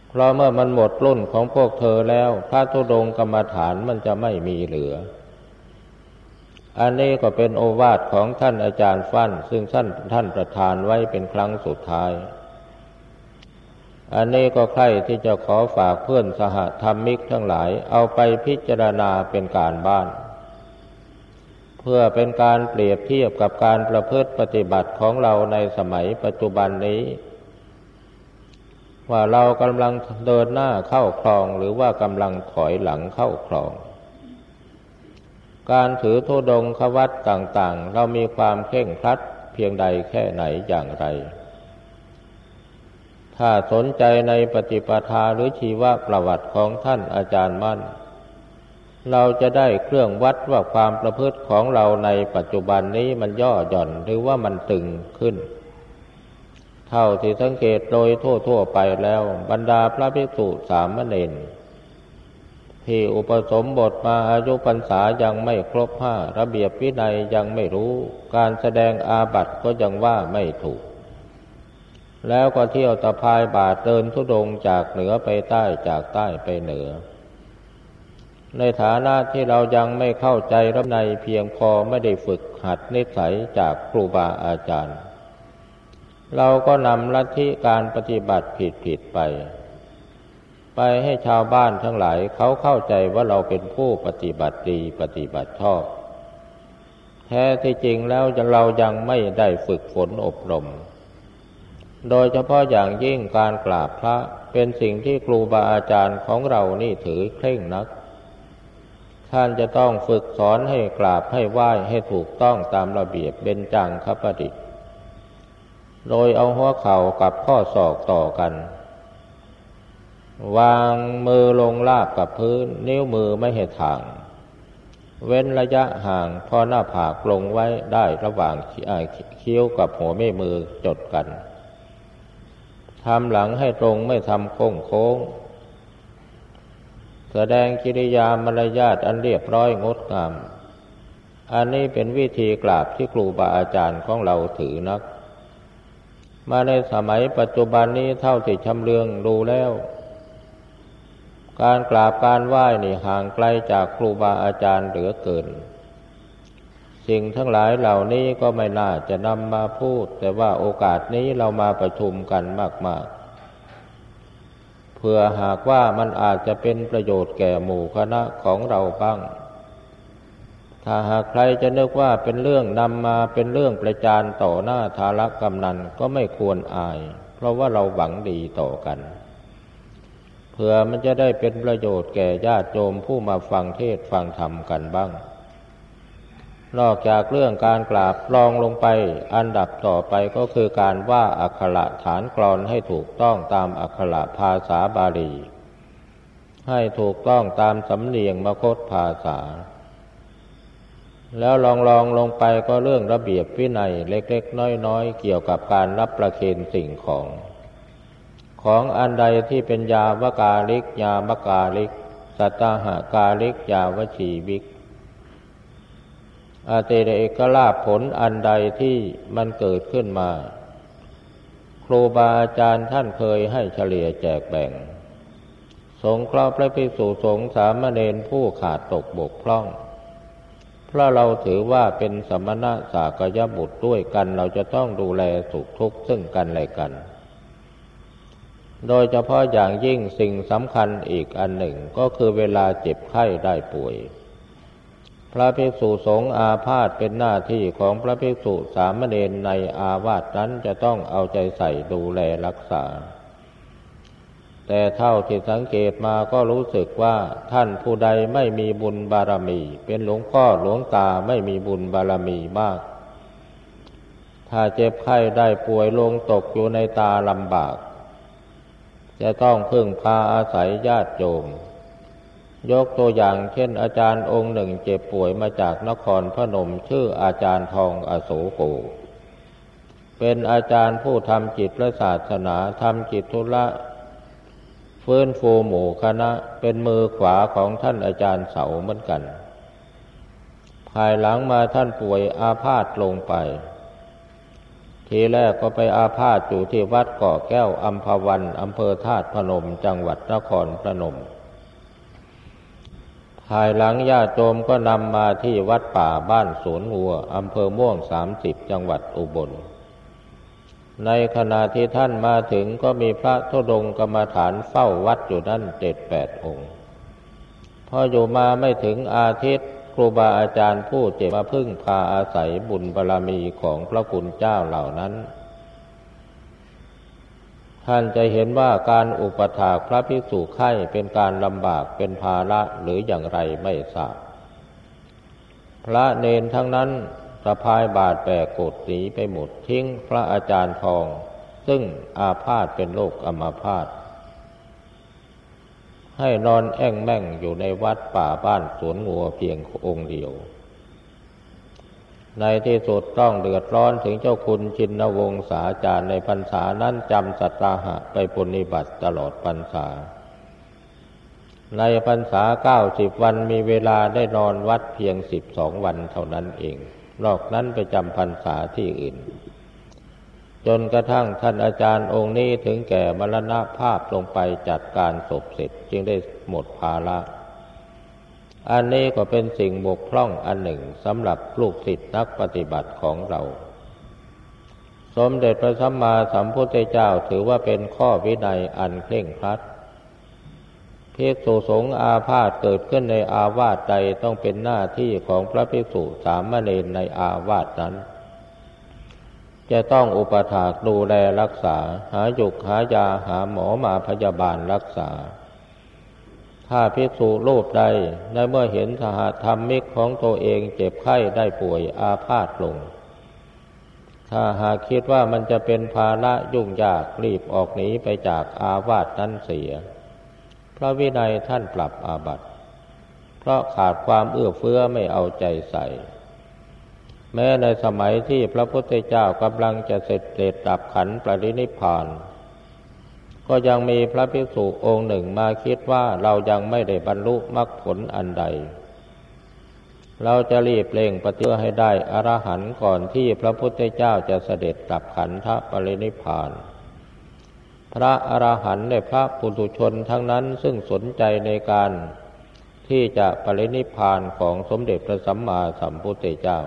[SPEAKER 1] เพราะเมื่อมันหมดรุ่นของพวกเธอแล้ว พระธุดงกรรมฐานมันจะไม่มีเหลือ อันนี้ก็เป็นโอวาทของท่านอาจารย์ฟั่น ซึ่งท่านท่านประทานไว้เป็นครั้งสุดท้าย อันนี้ก็ใครที่จะขอฝากเพื่อนสหธรรมิกทั้งหลายเอาไปพิจารณาเป็นการบ้าน เพื่อเป็นการเปรียบเทียบกับการประพฤติปฏิบัติของเราในสมัยปัจจุบันนี้ ว่าเรากำลังเดินหน้าเข้าคลองหรือว่ากำลังถอยหลังเข้าคลอง การถือโทดงควัตต่างๆ เรามีความเคร่งครัดเพียงใดแค่ไหนอย่างไร ถ้าสนใจในปฏิปทาหรือชีวประวัติของท่านอาจารย์มั่น เราจะได้เครื่องวัดว่าความประพฤติของเราในปัจจุบันนี้มันย่อหย่อนหรือว่ามันตึงขึ้น เท่าที่สังเกตโดยทั่วๆไปแล้ว บรรดาพระภิกษุสามเณรที่อุปสมบทมาอายุพรรษายังไม่ครบห้าระเบียบวินัยยังไม่รู้ การแสดงอาบัติก็ยังว่าไม่ถูก แล้วก็เที่ยวตะพายบาทเดินทุดงจากเหนือไปใต้จากใต้ไปเหนือ ในฐานะที่เรายังไม่เข้าใจรับในเพียงพอไม่ได้ฝึกหัดนิสัยจากครูบาอาจารย์ เราก็นำลัทธิการปฏิบัติผิดผิดไป ไปให้ชาวบ้านทั้งหลายเขาเข้าใจว่าเราเป็นผู้ปฏิบัติดีปฏิบัติชอบ แท้ที่จริงแล้วเรายังไม่ได้ฝึกฝนอบรม โดยเฉพาะอย่างยิ่งการกราบพระเป็นสิ่งที่ครูบาอาจารย์ของเรานี่ถือเคร่งนัก ท่านจะต้องฝึกสอนให้กราบให้ไหว้ให้ถูกต้องตามระเบียบเป็นจังคประดิษฐโดยเอาหัวเข่ากับข้อศอกต่อกัน วางมือลงลาบกับพื้น นิ้วมือไม่ให้ทาง เว้นระยะห่างพอหน้าผากลงไว้ได้ระหว่างเคี้ยวกับหัวแม่มือจดกันทำหลังให้ตรงไม่ทำโค้งโค้ง แสดงกิริยามารยาทอันเรียบร้อยงดงาม อันนี้เป็นวิธีกราบที่ครูบาอาจารย์ของเราถือนัก มาในสมัยปัจจุบันนี้เท่าที่ชำเลืองดูแล้ว การกราบการไหว้นี่ห่างไกลจากครูบาอาจารย์เหลือเกิน สิ่งทั้งหลายเหล่านี้ก็ไม่น่าจะนำมาพูด แต่ว่าโอกาสนี้เรามาประชุมกันมาก ๆ เพื่อหากว่ามันอาจจะเป็นประโยชน์แก่หมู่คณะของเราบ้าง ถ้าหากใครจะนึกว่าเป็นเรื่องนำมาเป็นเรื่องประจานต่อหน้าทารกำนันก็ไม่ควรอาย เพราะว่าเราหวังดีต่อกันเพื่อมันจะได้เป็นประโยชน์แก่ญาติโยมผู้มาฟังเทศฟังธรรมกันบ้าง นอกจากเรื่องการกราบลองลงไป อันดับต่อไปก็คือการว่าอักขระฐานกรอนให้ถูกต้องตามอักขระภาษาบาลี ให้ถูกต้องตามสำเนียงมคตภาษา แล้วลองลองลงไปก็เรื่องระเบียบวินัยเล็กๆ น้อยๆ เกี่ยวกับการรับประเคนสิ่งของ ของอันใดที่เป็นยาวกาลิก ยามกาลิก สัตหากาลิก ยาวชีวิก อาเตเอกลาผลอันใดที่มันเกิดขึ้นมา ครูบาอาจารย์ท่านเคยให้เฉลี่ยแจกแบ่ง สงเคราะห์พระภิกษุสงฆ์สามเณรผู้ขาดตกบกพร่องเพราะเราถือว่าเป็นสมณะสากยบุตรด้วยกัน เราจะต้องดูแลสุขทุกข์ซึ่งกันและกัน โดยเฉพาะอย่างยิ่งสิ่งสำคัญอีกอันหนึ่งก็คือเวลาเจ็บไข้ได้ป่วย พระภิกษุสงฆ์อาพาธเป็นหน้าที่ของพระภิกษุสามเณรในอาวาสนั้นจะต้องเอาใจใส่ดูแลรักษา แต่เท่าที่สังเกตมาก็รู้สึกว่าท่านผู้ใดไม่มีบุญบารมี เป็นหลวงพ่อหลวงตาไม่มีบุญบารมีมาก ถ้าเจ็บไข้ได้ป่วยลงตกอยู่ในตาลำบาก จะต้องพึ่งพาอาศัยญาติโยม ยกตัวอย่างเช่น อาจารย์องค์หนึ่งเจ็บป่วยมาจากนครพนมชื่ออาจารย์ทองอโศโก เป็นอาจารย์ผู้ทำจิตและศาสนาทำจิตธุระฟื้นฟูหมู่คณะเป็นมือขวาของท่านอาจารย์เสาเหมือนกัน ภายหลังมาท่านป่วยอาพาธลงไป ทีแรกก็ไปอาพาธอยู่ที่วัดเกาะแก้วอัมพวันอำเภอธาตุพนมจังหวัดนครพนม ภายหลังญาติโจมก็นำมาที่วัดป่าบ้านสวนงัวอำเภอม่วงสามสิบจังหวัดอุบล ในขณะที่ท่านมาถึงก็มีพระธุดงกรรมฐานเฝ้าวัดอยู่นั่นเจ็ดแปดองค์พออยู่มาไม่ถึงอาทิตย์ครูบาอาจารย์ผู้เจ็บมาพึ่งพาอาศัยบุญบารรมีของพระคุณเจ้าเหล่านั้น ท่านจะเห็นว่าการอุปถากพระภิกษุไข้เป็นการลำบากเป็นภาระหรืออย่างไรไม่ทราบ พระเนนทั้งนั้นสะพายบาดแปกกดหนีไปหมดทิ้งพระอาจารย์ทอง ซึ่งอาพาธเป็นโรคอมาพาธให้นอนแอ่งแม่งอยู่ในวัดป่าบ้านสวนงัวเพียงองค์เดียว ในที่สุดต้องเดือดร้อนถึงเจ้าคุณชินวงศาจารย์ในพรรษานั้นจำสัตตาหะไปปฏิบัติตลอดพรรษา ในพรรษาเก้าสิบวันมีเวลาได้นอนวัดเพียงสิบสองวันเท่านั้นเอง นอกนั้นไปจำพรรษาที่อื่น จนกระทั่งท่านอาจารย์องค์นี้ถึงแก่มรณภาพลงไปจัดการศพเสร็จจึงได้หมดภาระ อันนี้ก็เป็นสิ่งบกพร่องอันหนึ่งสำหรับลูกศิษย์นักปฏิบัติของเรา สมเด็จพระสัมมาสัมพุทธเจ้าถือว่าเป็นข้อวินัยอันเคร่งครัดภิกษุสงฆ์อาพาธเกิดขึ้นในอาวาสใดต้องเป็นหน้าที่ของพระภิกษุสามเณรในอาวาสนั้น จะต้องอุปถากดูแลรักษา หาหยุกหายาหาหมอมาพยาบาลรักษา ถ้าภิกษุรูปใดในเมื่อเห็นสหธรรมิกของตัวเองเจ็บไข้ได้ป่วยอาพาธลง ถ้าหากคิดว่ามันจะเป็นภาระยุ่งยากรีบออกหนีไปจากอาวาสนั้นเสีย พระวินัยท่านปรับอาบัติเพราะขาดความเอื้อเฟื้อไม่เอาใจใส่ แม้ในสมัยที่พระพุทธเจ้ากำลังจะเสร็จเสร็จดับขันปรินิพาน ก็ยังมีพระภิกษุองค์หนึ่งมาคิดว่าเรายังไม่ได้บรรลุมรรคผลอันใด เราจะรีบเร่งปฏิบัติให้ได้อรหันต์ก่อนที่พระพุทธเจ้าจะเสด็จดับขันธปรินิพาน พระอรหันต์ในพระปุถุชนทั้งนั้นซึ่งสนใจในการที่จะปรินิพานของสมเด็จพระสัมมาสัมพุทธเจ้า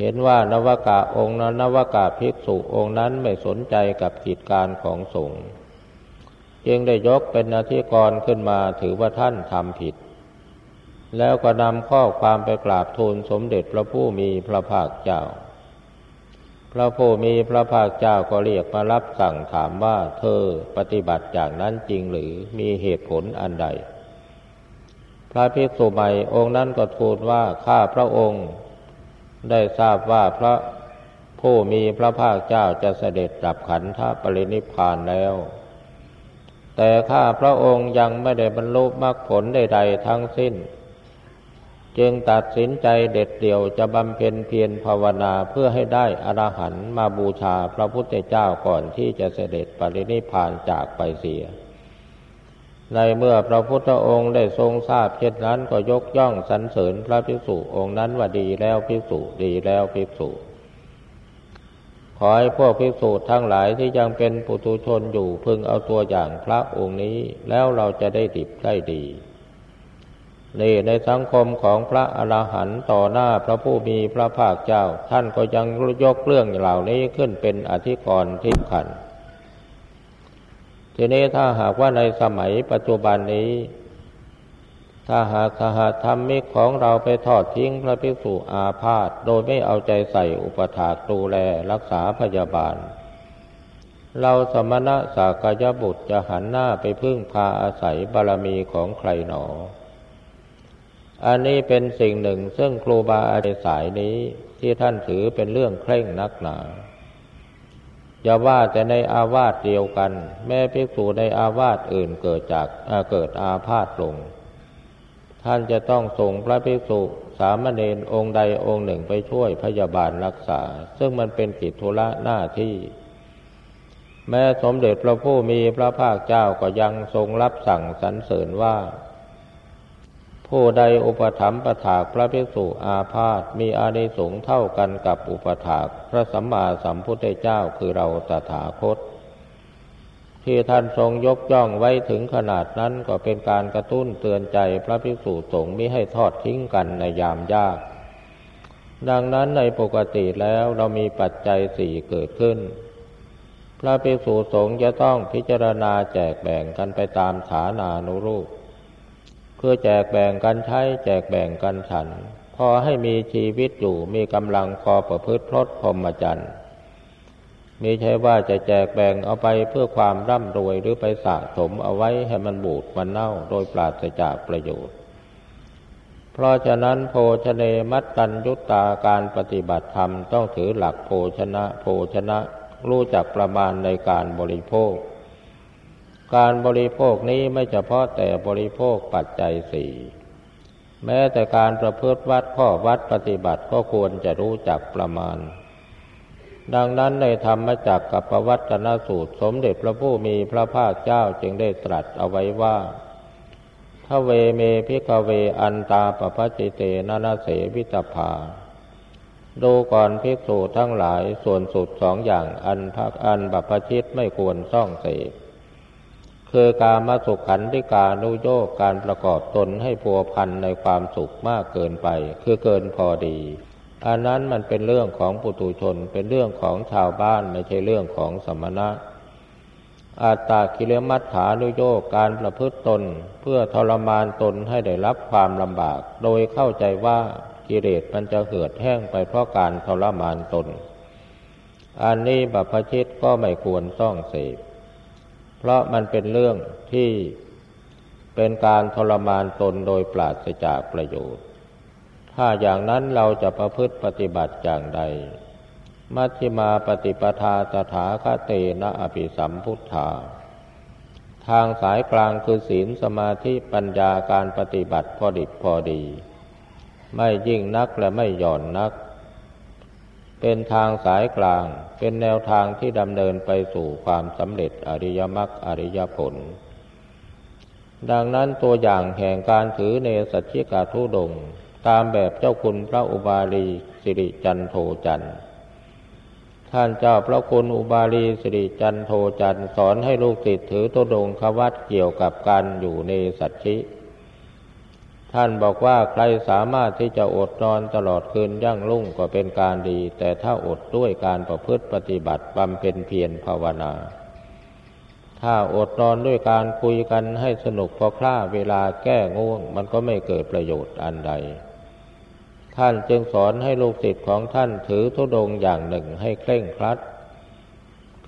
[SPEAKER 1] เห็นว่านวากาองค์นั้นนวากาภิกษุองค์นั้นไม่สนใจกับกิจการของสงฆ์จึงได้ยกเป็นนาทีกรขึ้นมาถือว่าท่านทำผิด แล้วก็นำข้อความไปกราบทูลสมเด็จพระผู้มีพระภาคเจ้า พระผู้มีพระภาคเจ้าก็เรียกมารับสั่งถามว่าเธอปฏิบัติอย่างนั้นจริงหรือมีเหตุผลอันใด พระภิกษุใหม่องค์นั้นก็ทูลว่าข้าพระองค์ ได้ทราบว่าพระผู้มีพระภาคเจ้าจะเสด็จดับขันธปรินิพานแล้ว แต่ข้าพระองค์ยังไม่ได้บรรลุมรรคผลใดๆทั้งสิ้น จึงตัดสินใจเด็ดเดี่ยวจะบำเพ็ญเพียรภาวนาเพื่อให้ได้อรหันต์มาบูชาพระพุทธเจ้าก่อนที่จะเสด็จปรินิพานจากไปเสีย ในเมื่อพระพุทธองค์ได้ทรงทราบเช่นนั้นก็ยกย่องสรรเสริญพระภิกษุองค์นั้นว่าดีแล้วภิกษุดีแล้วภิกษุ ขอให้พวกภิกษุทั้งหลายที่ยังเป็นปุถุชนอยู่พึงเอาตัวอย่างพระองค์นี้แล้วเราจะได้ดิบได้ดีนี่ในสังคมของพระอรหันต์ต่อหน้าพระผู้มีพระภาคเจ้า ท่านก็ยังยกเรื่องเหล่านี้ขึ้นเป็นอธิกรณ์ที่ขัน ทีนี้ถ้าหากว่าในสมัยปัจจุบันนี้ ถ้าหากสหธรรมิกของเราไปทอดทิ้งพระภิกษุอาพาธโดยไม่เอาใจใส่อุปถากดูแลรักษาพยาบาล เราสมณะสากยบุตรจะหันหน้าไปพึ่งพาอาศัยบารมีของใครหนอ อันนี้เป็นสิ่งหนึ่งซึ่งครูบาอาจารย์สายนี้ที่ท่านถือเป็นเรื่องเคร่งนักหนา อย่าว่าแต่ในอาวาสเดียวกัน แม่ภิกษุในอาวาสอื่นเกิดจากเกิดอาพาธลง ท่านจะต้องส่งพระภิกษุสามเณรองค์ใดองค์หนึ่งไปช่วยพยาบาลรักษา ซึ่งมันเป็นกิจธุระหน้าที่ แม้สมเด็จพระผู้มีพระภาคเจ้าก็ยังทรงรับสั่งสรรเสริญว่า ผู้ใดอุปถัมภะถากพระภิกษุอาพาธมีอานิสงส์เท่ากันกับอุปถากพระสัมมาสัมพุทธเจ้าคือเราตถาคต ที่ท่านทรงยกย่องไว้ถึงขนาดนั้นก็เป็นการกระตุ้นเตือนใจพระภิกษุสงฆ์ไม่ให้ทอดทิ้งกันในยามยาก ดังนั้นในปกติแล้วเรามีปัจจัยสี่เกิดขึ้น พระภิกษุสงฆ์จะต้องพิจารณาแจกแบ่งกันไปตามฐานานุรูป คือแจกแบ่งกันใช้แจกแบ่งกันฉัน พอให้มีชีวิตอยู่มีกำลังพอประพฤติพรตพรหมจรรย์มีใช่ว่าจะแจกแบ่งเอาไปเพื่อความร่ำรวยหรือไปสะสมเอาไว้ให้มันบูดมันเน่าโดยปราศจากประโยชน์ เพราะฉะนั้นโภชเนมัตตัญยุตตาการปฏิบัติธรรมต้องถือหลักโภชนะโภชนะรู้จักประมาณในการบริโภค การบริโภคนี้ไม่เฉพาะแต่บริโภคปัจจัยสี่แม้แต่การประพฤติวัดข้อวัดปฏิบัติก็ควรจะรู้จักประมาณ ดังนั้นในธรรมจักกับประวัตนสูตร สมเด็จพระผู้มีพระภาคเจ้าจึงได้ตรัสเอาไว้ว่าทเวเมพิกเวอันตาปปจิเตนานาเสวิตภาดูก่อนภิกษุทั้งหลายส่วนสุดสองอย่างอันพักอันบัพชิตไม่ควรซ่องเสพ คือการมาสุขขันธิการนุโยกการประกอบตนให้พัวพันในความสุขมากเกินไป คือเกินพอดี อันนั้นมันเป็นเรื่องของปุตุชนเป็นเรื่องของชาวบ้านไม่ใช่เรื่องของสมณะอาตาคิเลมัตฐานุโยกการประพฤติตน เพื่อทรมานตนให้ได้รับความลำบาก โดยเข้าใจว่ากิเลสมันจะเหือดแห้งไปเพราะการทรมานตน อันนี้บัพชิตก็ไม่ควรต้องเสพ เพราะมันเป็นเรื่องที่เป็นการทรมานตนโดยปราศจากประโยชน์ ถ้าอย่างนั้นเราจะประพฤติปฏิบัติอย่างใด มัชฌิมาปฏิปทาตถาคเตนะอภิสัมพุทธา ทางสายกลางคือศีลสมาธิปัญญาการปฏิบัติพอดิบพอดี ไม่ยิ่งนักและไม่หย่อนนัก เป็นทางสายกลาง เป็นแนวทางที่ดำเนินไปสู่ความสำเร็จอริยมรรคอริยผล ดังนั้นตัวอย่างแห่งการถือเนสัชิกาทุดง ตามแบบเจ้าคุณพระอุบาลีสิริจันโทจันท่านเจ้าพระคุณอุบาลีสิริจันโทจันสอนให้ลูกศิษย์ถือตุดงควัตเกี่ยวกับการอยู่ในสัจชิ ท่านบอกว่าใครสามารถที่จะอดนอนตลอดคืนยั่งรุ่งก็เป็นการดี แต่ถ้าอดด้วยการประพฤติปฏิบัติบำเพ็ญเพียรภาวนา ถ้าอดนอนด้วยการคุยกันให้สนุกพอคล้าเวลาแก้ง่วง มันก็ไม่เกิดประโยชน์อันใด ท่านจึงสอนให้ลูกศิษย์ของท่านถือทุดงอย่างหนึ่งให้เคร่งครัด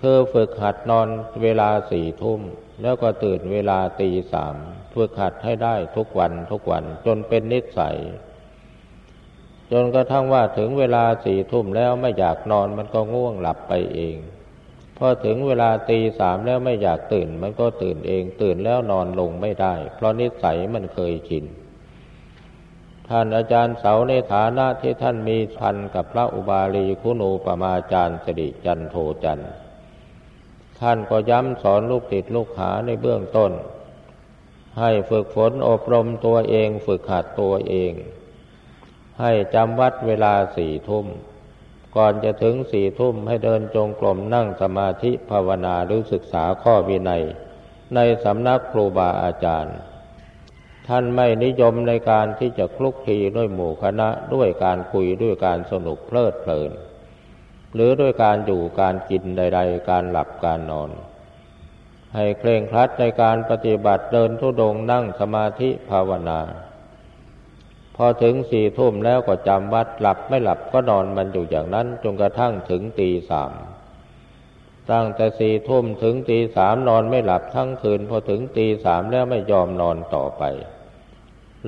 [SPEAKER 1] คือฝึกหัดนอนเวลาสี่ทุ่ม แล้วก็ตื่นเวลาตีสามฝึกหัดให้ได้ทุกวันทุกวันจนเป็นนิสัย จนกระทั่งว่าถึงเวลาสี่ทุ่มแล้วไม่อยากนอนมันก็ง่วงหลับไปเอง พอถึงเวลาตีสามแล้วไม่อยากตื่น มันก็ตื่นเอง ตื่นแล้วนอนลงไม่ได้ เพราะนิสัยมันเคยชินท่านอาจารย์เสาในฐานะที่ท่านมีพันกับพระอุบาลีคุณูปมาจารย์สิริจันโทจันทร์ ท่านก็ย้ำสอนลูกติดลูกหาในเบื้องต้น ให้ฝึกฝนอบรมตัวเองฝึกหัดตัวเอง ให้จำวัดเวลาสี่ทุ่ม ก่อนจะถึงสี่ทุ่มให้เดินจงกรมนั่งสมาธิภาวนาหรือศึกษาข้อวินัย ในสำนักครูบาอาจารย์ ท่านไม่นิยมในการที่จะคลุกคลีด้วยหมู่คณะด้วยการคุยด้วยการสนุกเพลิดเพลิน หรือด้วยการอยู่การกินใด ๆ การหลับการนอน ให้เคร่งครัดในการปฏิบัติเดินทุดงนั่งสมาธิภาวนา พอถึงสี่ทุ่มแล้วก็จำวัดหลับไม่หลับก็นอนมันอยู่อย่างนั้นจนกระทั่งถึงตีสามตั้งแต่สี่ทุ่มถึงตีสามนอนไม่หลับทั้งคืน พอถึงตีสามแล้วไม่ยอมนอนต่อไป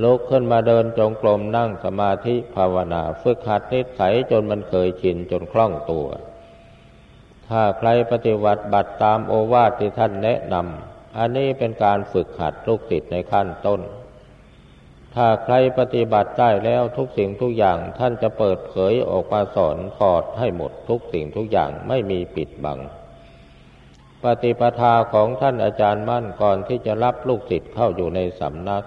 [SPEAKER 1] ลุกขึ้นมาเดินจงกรมนั่งสมาธิภาวนา ฝึกหัดนิสัยจนมันเคยชินจนคล่องตัว ถ้าใครปฏิบัติบัตรตามโอวาทที่ท่านแนะนำอันนี้เป็นการฝึกหัดลูกศิษย์ในขั้นต้น ถ้าใครปฏิบัติได้แล้วทุกสิ่งทุกอย่างท่านจะเปิดเผยออกมาสอนถอดให้หมดทุกสิ่งทุกอย่างไม่มีปิดบังปฏิปทาของท่านอาจารย์มั่นก่อนที่จะรับลูกศิษย์เข้าอยู่ในสำนัก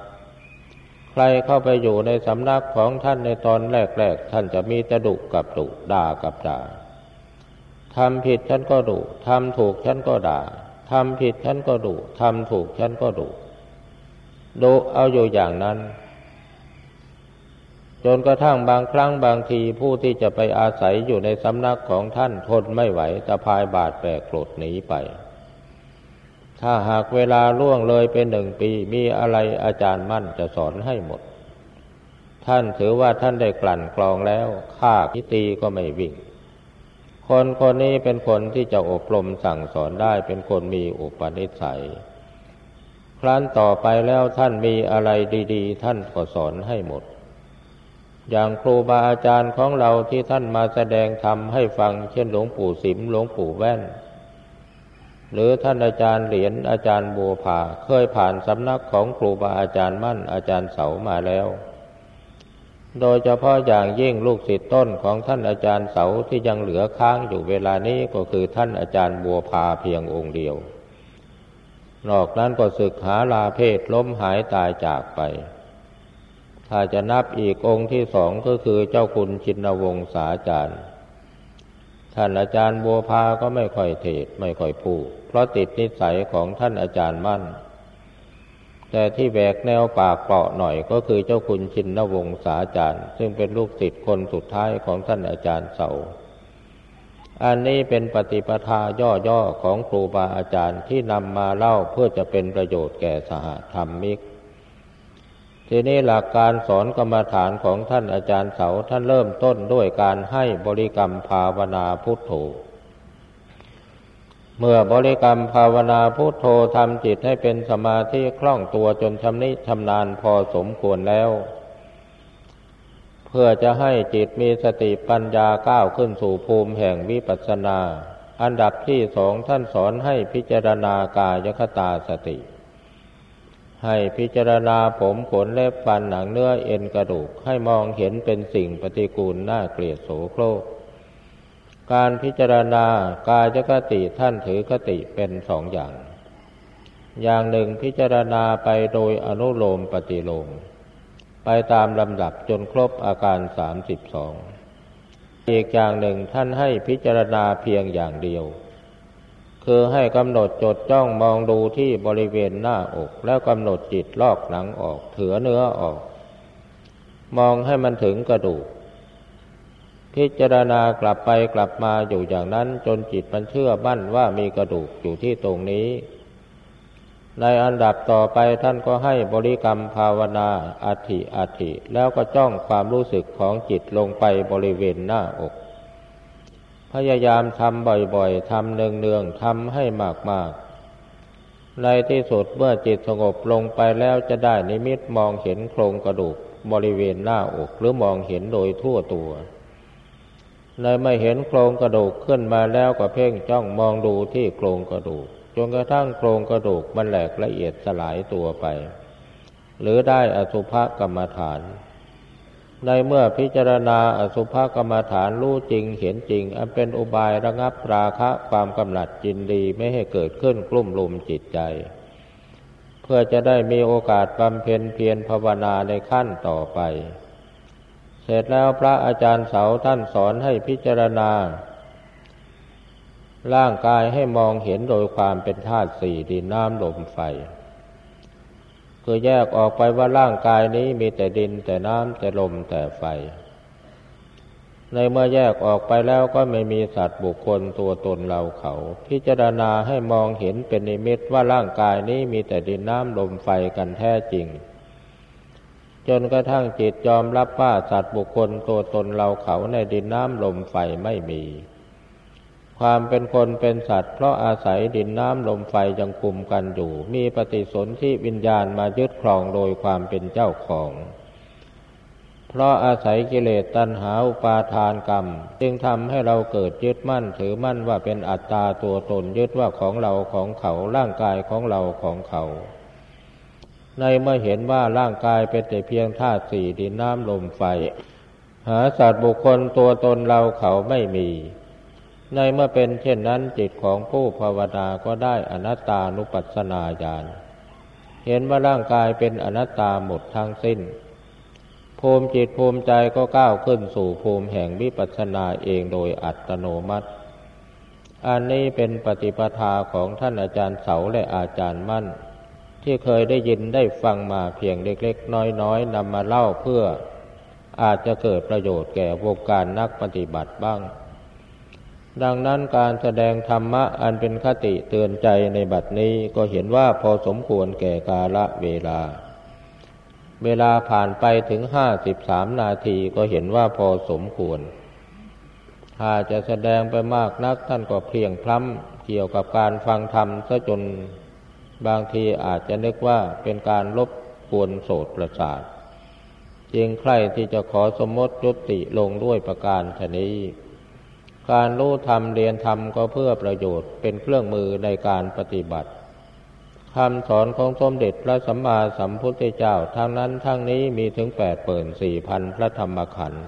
[SPEAKER 1] รเข้าไปอยู่ในสำนักของท่านในตอนแรกๆ ท่านจะมีตะดุกับดุด่ากับด่าทำผิดฉันก็ดุทำถูกฉันก็ด่าทำผิดฉันก็ดุทำถูกฉันก็ดุดุเอาอยู่อย่างนั้น จนกระทั่งบางครั้งบางทีผู้ที่จะไปอาศัยอยู่ในสำนักของท่านทนไม่ไหวตะพายบาดแปลกโกรธหนีไป ถ้าหากเวลาล่วงเลยเป็นหนึ่งปีมีอะไรอาจารย์มั่นจะสอนให้หมด ท่านถือว่าท่านได้กลั่นกรองแล้วข้าพิตีก็ไม่วิ่ง คนคนนี้เป็นคนที่จะอบรมสั่งสอนได้เป็นคนมีอุปนิสัย ครั้นต่อไปแล้วท่านมีอะไรดีๆ ท่านก็สอนให้หมด อย่างครูบาอาจารย์ของเราที่ท่านมาแสดงธรรมให้ฟังเช่นหลวงปู่สิมหลวงปู่แว่น หรือท่านอาจารย์เหรียญอาจารย์บัวผาเคยผ่านสำนักของครูบาอาจารย์มั่นอาจารย์เสามาแล้ว โดยเฉพาะอย่างยิ่งลูกศิษย์ต้นของท่านอาจารย์เสาที่ยังเหลือค้างอยู่เวลานี้ก็คือท่านอาจารย์บัวผาเพียงองค์เดียวนอกนั้นก็ศึกหาลาเพศล้มหายตายจากไป ถ้าจะนับอีกองค์ที่สองก็คือเจ้าคุณชินวงศาจารย์ ท่านอาจารย์บัวพาก็ไม่ค่อยเทศไม่ค่อยพูดเพราะติดนิสัยของท่านอาจารย์มั่น แต่ที่แบกแนวปากเปาะหน่อยก็คือเจ้าคุณชินนวงศาจารย์ ซึ่งเป็นลูกศิษย์คนสุดท้ายของท่านอาจารย์เสา อันนี้เป็นปฏิปทาย่อๆของครูบาอาจารย์ที่นำมาเล่าเพื่อจะเป็นประโยชน์แก่สหธรรมิก ทีนี้หลักการสอนกรรมฐานของท่านอาจารย์เสาท่านเริ่มต้นด้วยการให้บริกรรมภาวนาพุทโธ เมื่อบริกรรมภาวนาพุทโธทำจิตให้เป็นสมาธิคล่องตัวจนชำนิชำนาญพอสมควรแล้ว เพื่อจะให้จิตมีสติปัญญาก้าวขึ้นสู่ภูมิแห่งวิปัสสนา อันดับที่สองท่านสอนให้พิจารณากายคตาสติ ให้พิจารณาผมขนเล็บฟันหนังเนื้อเอ็นกระดูกให้มองเห็นเป็นสิ่งปฏิกูลน่าเกลียดโสโครก การพิจารณากายคติท่านถือคติเป็นสองอย่าง อย่างหนึ่งพิจารณาไปโดยอนุโลมปฏิโลม ไปตามลำดับจนครบอาการสามสิบสองอีกอย่างหนึ่งท่านให้พิจารณาเพียงอย่างเดียว คือให้กำหนดจดจ้องมองดูที่บริเวณหน้าอก แล้วกำหนดจิตลอกหนังออกเถือเนื้อออก มองให้มันถึงกระดูก พิจารณากลับไปกลับมาอยู่อย่างนั้นจนจิตมันเชื่อมั่นว่ามีกระดูกอยู่ที่ตรงนี้ ในอันดับต่อไปท่านก็ให้บริกรรมภาวนาอัติอัติแล้วก็จ้องความรู้สึกของจิตลงไปบริเวณหน้าอก พยายามทำบ่อยๆทำเนืองๆทำให้มากๆ ในที่สุดเมื่อจิตสงบลงไปแล้วจะได้นิมิตมองเห็นโครงกระดูกบริเวณหน้าอกหรือมองเห็นโดยทั่วตัวในไม่เห็นโครงกระดูกขึ้นมาแล้วก็เพ่งจ้องมองดูที่โครงกระดูกจนกระทั่งโครงกระดูกมันแหลกละเอียดสลายตัวไป หรือได้อสุภกรรมฐาน ในเมื่อพิจารณาอสุภกรรมฐานรู้จริงเห็นจริง อันเป็นอุบายระงับราคะความกำหนัดจินดีไม่ให้เกิดขึ้นกลุ่มลุมจิตใจ เพื่อจะได้มีโอกาสบำเพ็ญเพียรภาวนาในขั้นต่อไป เสร็จแล้วพระอาจารย์เสาท่านสอนให้พิจารณา ร่างกายให้มองเห็นโดยความเป็นธาตุสี่ดินน้ำลมไฟ คือแยกออกไปว่าร่างกายนี้มีแต่ดินแต่น้ำแต่ลมแต่ไฟ ในเมื่อแยกออกไปแล้วก็ไม่มีสัตว์บุคคลตัวตนเราเขา พิจารณาให้มองเห็นเป็นนิมิตว่าร่างกายนี้มีแต่ดินน้ำลมไฟกันแท้จริง จนกระทั่งจิตยอมรับว่าสัตว์บุคคลตัวตนเราเขาในดินน้ำลมไฟไม่มี ความเป็นคนเป็นสัตว์ เพราะอาศัยดินน้ำลมไฟยังคุมกันอยู่ มีปฏิสนธิวิญญาณมายึดครองโดยความเป็นเจ้าของ เพราะอาศัยกิเลสตัณหาอุปาทานกรรม จึงทำให้เราเกิดยึดมั่นถือมั่นว่าเป็นอัตตาตัวตนยึดว่าของเราของเขาร่างกายของเราของเขา ในเมื่อเห็นว่าร่างกายเป็นแต่เพียงธาตุสี่ดินน้ำลมไฟ หาสัตว์บุคคลตัวตนเราเขาไม่มี ในเมื่อเป็นเช่นนั้นจิตของผู้ภาวนาก็ได้อนัตตานุปัสสนาญาณเห็นว่าร่างกายเป็นอนัตตาหมดทั้งสิ้น ภูมิจิตภูมิใจก็ก้าวขึ้นสู่ภูมิแห่งวิปัสสนาเองโดยอัตโนมัติ อันนี้เป็นปฏิปทาของท่านอาจารย์เสาและอาจารย์มั่น ที่เคยได้ยินได้ฟังมาเพียงเล็กๆ น้อยๆนำมาเล่าเพื่ออาจจะเกิดประโยชน์แก่วงการนักปฏิบัติบ้าง ดังนั้นการแสดงธรรมะอันเป็นคติเตือนใจในบัดนี้ก็เห็นว่าพอสมควรแก่กาละเวลา เวลาผ่านไปถึงห้าสิบสามนาทีก็เห็นว่าพอสมควร ถ้าจะแสดงไปมากนักท่านก็เพียงพล้ำเกี่ยวกับการฟังธรรมซะจนบางทีอาจจะนึกว่าเป็นการลบกวนโสดประสาทจึงใครที่จะขอสมมติยุติลงด้วยประการชนี้ การรู้ธรรมเรียนธรรมก็เพื่อประโยชน์เป็นเครื่องมือในการปฏิบัติคำสอนของสมเด็จพระสัมมาสัมพุทธเจ้าทั้งนั้นทั้งนี้มีถึงแปดเปิ่นสี่พันพระธรรมขันธ์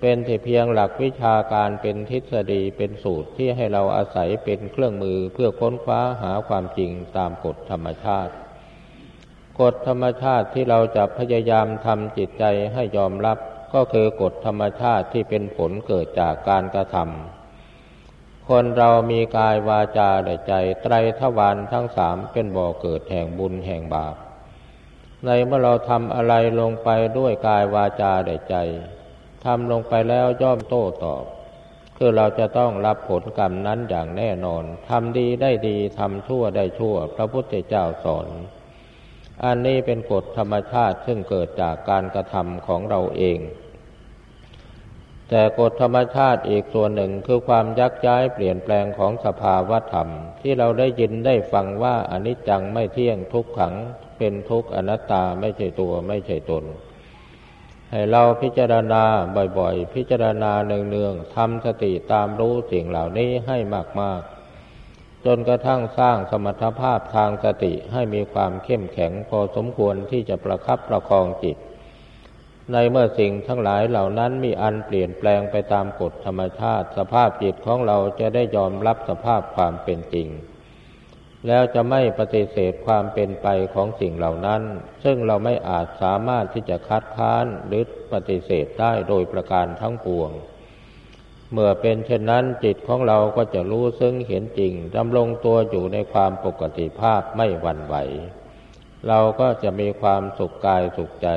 [SPEAKER 1] เป็นแต่เพียงหลักวิชาการเป็นทฤษฎีเป็นสูตรที่ให้เราอาศัยเป็นเครื่องมือเพื่อค้นคว้าหาความจริงตามกฎธรรมชาติ กฎธรรมชาติที่เราจะพยายามทำจิตใจให้ยอมรับ ก็คือกฎธรรมชาติที่เป็นผลเกิดจากการกระทำคนเรามีกายวาจาและใจไตรทวารทั้งสามเป็นบ่อเกิดแห่งบุญแห่งบาป ในเมื่อเราทำอะไรลงไปด้วยกายวาจาและใจทำลงไปแล้วย่อมโต้ตอบ คือเราจะต้องรับผลกรรมนั้นอย่างแน่นอนทำดีได้ดีทำชั่วได้ชั่ว พระพุทธเจ้าสอน อันนี้เป็นกฎธรรมชาติซึ่งเกิดจากการกระทำของเราเอง แต่กฎธรรมชาติอีกส่วนหนึ่งคือความยักย้ายเปลี่ยนแปลงของสภาวธรรม ที่เราได้ยินได้ฟังว่าอนิจจังไม่เที่ยงทุกขัง เป็นทุกข์อนัตตาไม่ใช่ตัวไม่ใช่ตน ให้เราพิจารณาบ่อยๆ พิจารณาเนืองๆทำสติตามรู้สิ่งเหล่านี้ให้มากๆ จนกระทั่งสร้างสมรรถภาพทางสติให้มีความเข้มแข็งพอสมควรที่จะประคับประคองจิต ในเมื่อสิ่งทั้งหลายเหล่านั้นมีอันเปลี่ยนแปลงไปตามกฎธรรมชาติ สภาพจิตของเราจะได้ยอมรับสภาพความเป็นจริง แล้วจะไม่ปฏิเสธความเป็นไปของสิ่งเหล่านั้น ซึ่งเราไม่อาจสามารถที่จะคัดค้านหรือปฏิเสธได้โดยประการทั้งปวง เมื่อเป็นเช่นนั้นจิตของเราก็จะรู้ซึ่งเห็นจริงดำรงตัวอยู่ในความปกติภาพไม่หวั่นไหว เราก็จะมีความสุขกายสุขใจ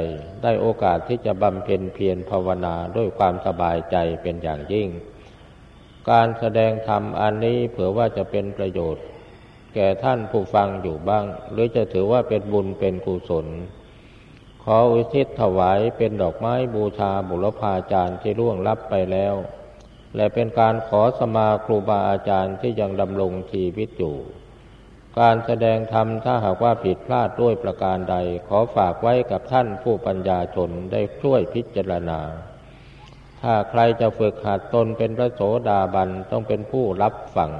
[SPEAKER 1] ได้โอกาสที่จะบำเพ็ญเพียรภาวนาด้วยความสบายใจเป็นอย่างยิ่ง การแสดงธรรมอันนี้เผื่อว่าจะเป็นประโยชน์ แก่ท่านผู้ฟังอยู่บ้าง หรือจะถือว่าเป็นบุญเป็นกุศลขออุทิศถวายเป็นดอกไม้บูชาบุรพาจารย์ที่ล่วงลับไปแล้ว และเป็นการขอสมาครูบาอาจารย์ที่ยังดำรงชีวิตอยู่ การแสดงธรรมถ้าหากว่าผิดพลาดด้วยประการใด ขอฝากไว้กับท่านผู้ปัญญาชนได้ช่วยพิจารณา ถ้าใครจะฝึกหัดตนเป็นพระโสดาบันต้องเป็นผู้รับฟัง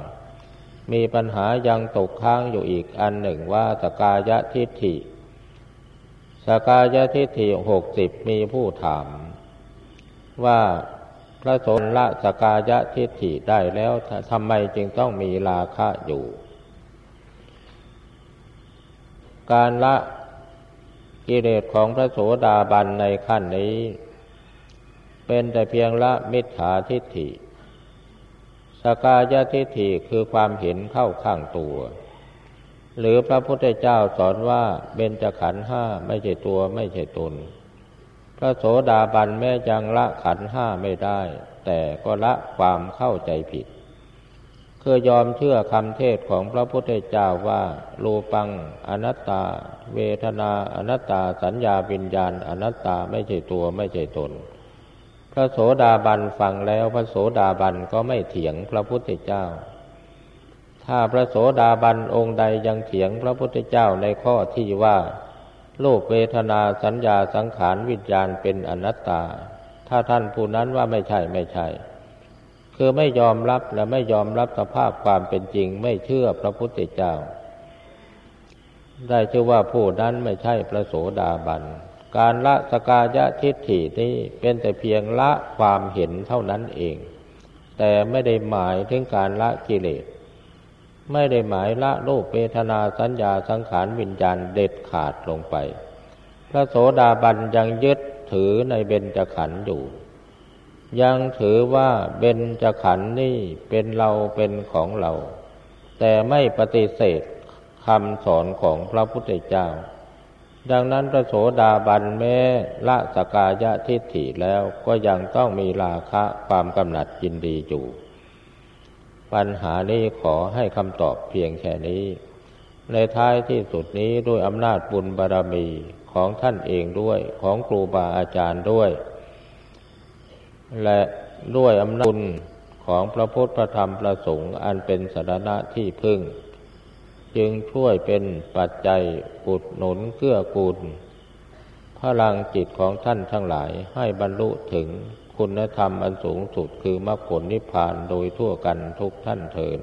[SPEAKER 1] มีปัญหายังตกค้างอยู่อีกอันหนึ่งว่าสกายะทิฏฐิสกายะทิฏฐิหกสิบมีผู้ถามว่า พระสนละสกายะทิฏฐิได้แล้วทำไมจึงต้องมีราคะอยู่ การละกิเลสของพระโสดาบันในขั้นนี้ เป็นแต่เพียงละมิจฉาทิฏฐิ สกายะทิฏฐิคือความเห็นเข้าข้างตัว หรือพระพุทธเจ้าสอนว่าเบญจขันธ์ห้าไม่ใช่ตัวไม่ใช่ตน ระโสดาบันแม้ยังละขันห้าไม่ได้ แต่ก็ละความเข้าใจผิดคือยอมเชื่อคำเทศของพระพุทธเจ้าว่ารูปังอนัตตา เวทนาอนัตตาสัญญาวิญญาณอนัตตาไม่ใช่ตัวไม่ใช่ตน พระโสดาบันฟังแล้วพระโสดาบันก็ไม่เถียงพระพุทธเจ้า ถ้าพระโสดาบันองค์ใดยังเถียงพระพุทธเจ้าในข้อที่ว่า โลกเวทนาสัญญาสังขารวิญญาณเป็นอนัตตา ถ้าท่านผู้นั้นว่าไม่ใช่ไม่ใช่ คือไม่ยอมรับและไม่ยอมรับสภาพความเป็นจริง ไม่เชื่อพระพุทธเจ้า ได้ชื่อว่าผู้นั้นไม่ใช่พระโสดาบัน การละสกายะทิฏฐินี้เป็นแต่เพียงละความเห็นเท่านั้นเอง แต่ไม่ได้หมายถึงการละกิเลส ไม่ได้หมายละโลกเวทนาสัญญาสังขารวิญญาณเด็ดขาดลงไป พระโสดาบันยังยึดถือในเบญจขันธ์อยู่ ยังถือว่าเบญจขันธ์นี่เป็นเราเป็นของเรา แต่ไม่ปฏิเสธคำสอนของพระพุทธเจ้า ดังนั้นพระโสดาบันแม้ละสกายะทิฏฐิแล้วก็ยังต้องมีราคะความกำหนัดยินดีอยู่ ปัญหานี้ขอให้คำตอบเพียงแค่นี้ ในท้ายที่สุดนี้ด้วยอำนาจบุญบารรมีของท่านเองด้วยของครูบาอาจารย์ด้วย และด้วยอำนาจของพระพุทธพระธรรมพระสงฆ์อันเป็นสาระที่พึ่ง จึงช่วยเป็นปัจจัยปุดหนุนเกื้อกูลพลังจิตของท่านทั้งหลายให้บรรลุถึง คุณธรรมอันสูงสุดคือมรรคผลนิพพานโดยทั่วกันทุกท่านเทิน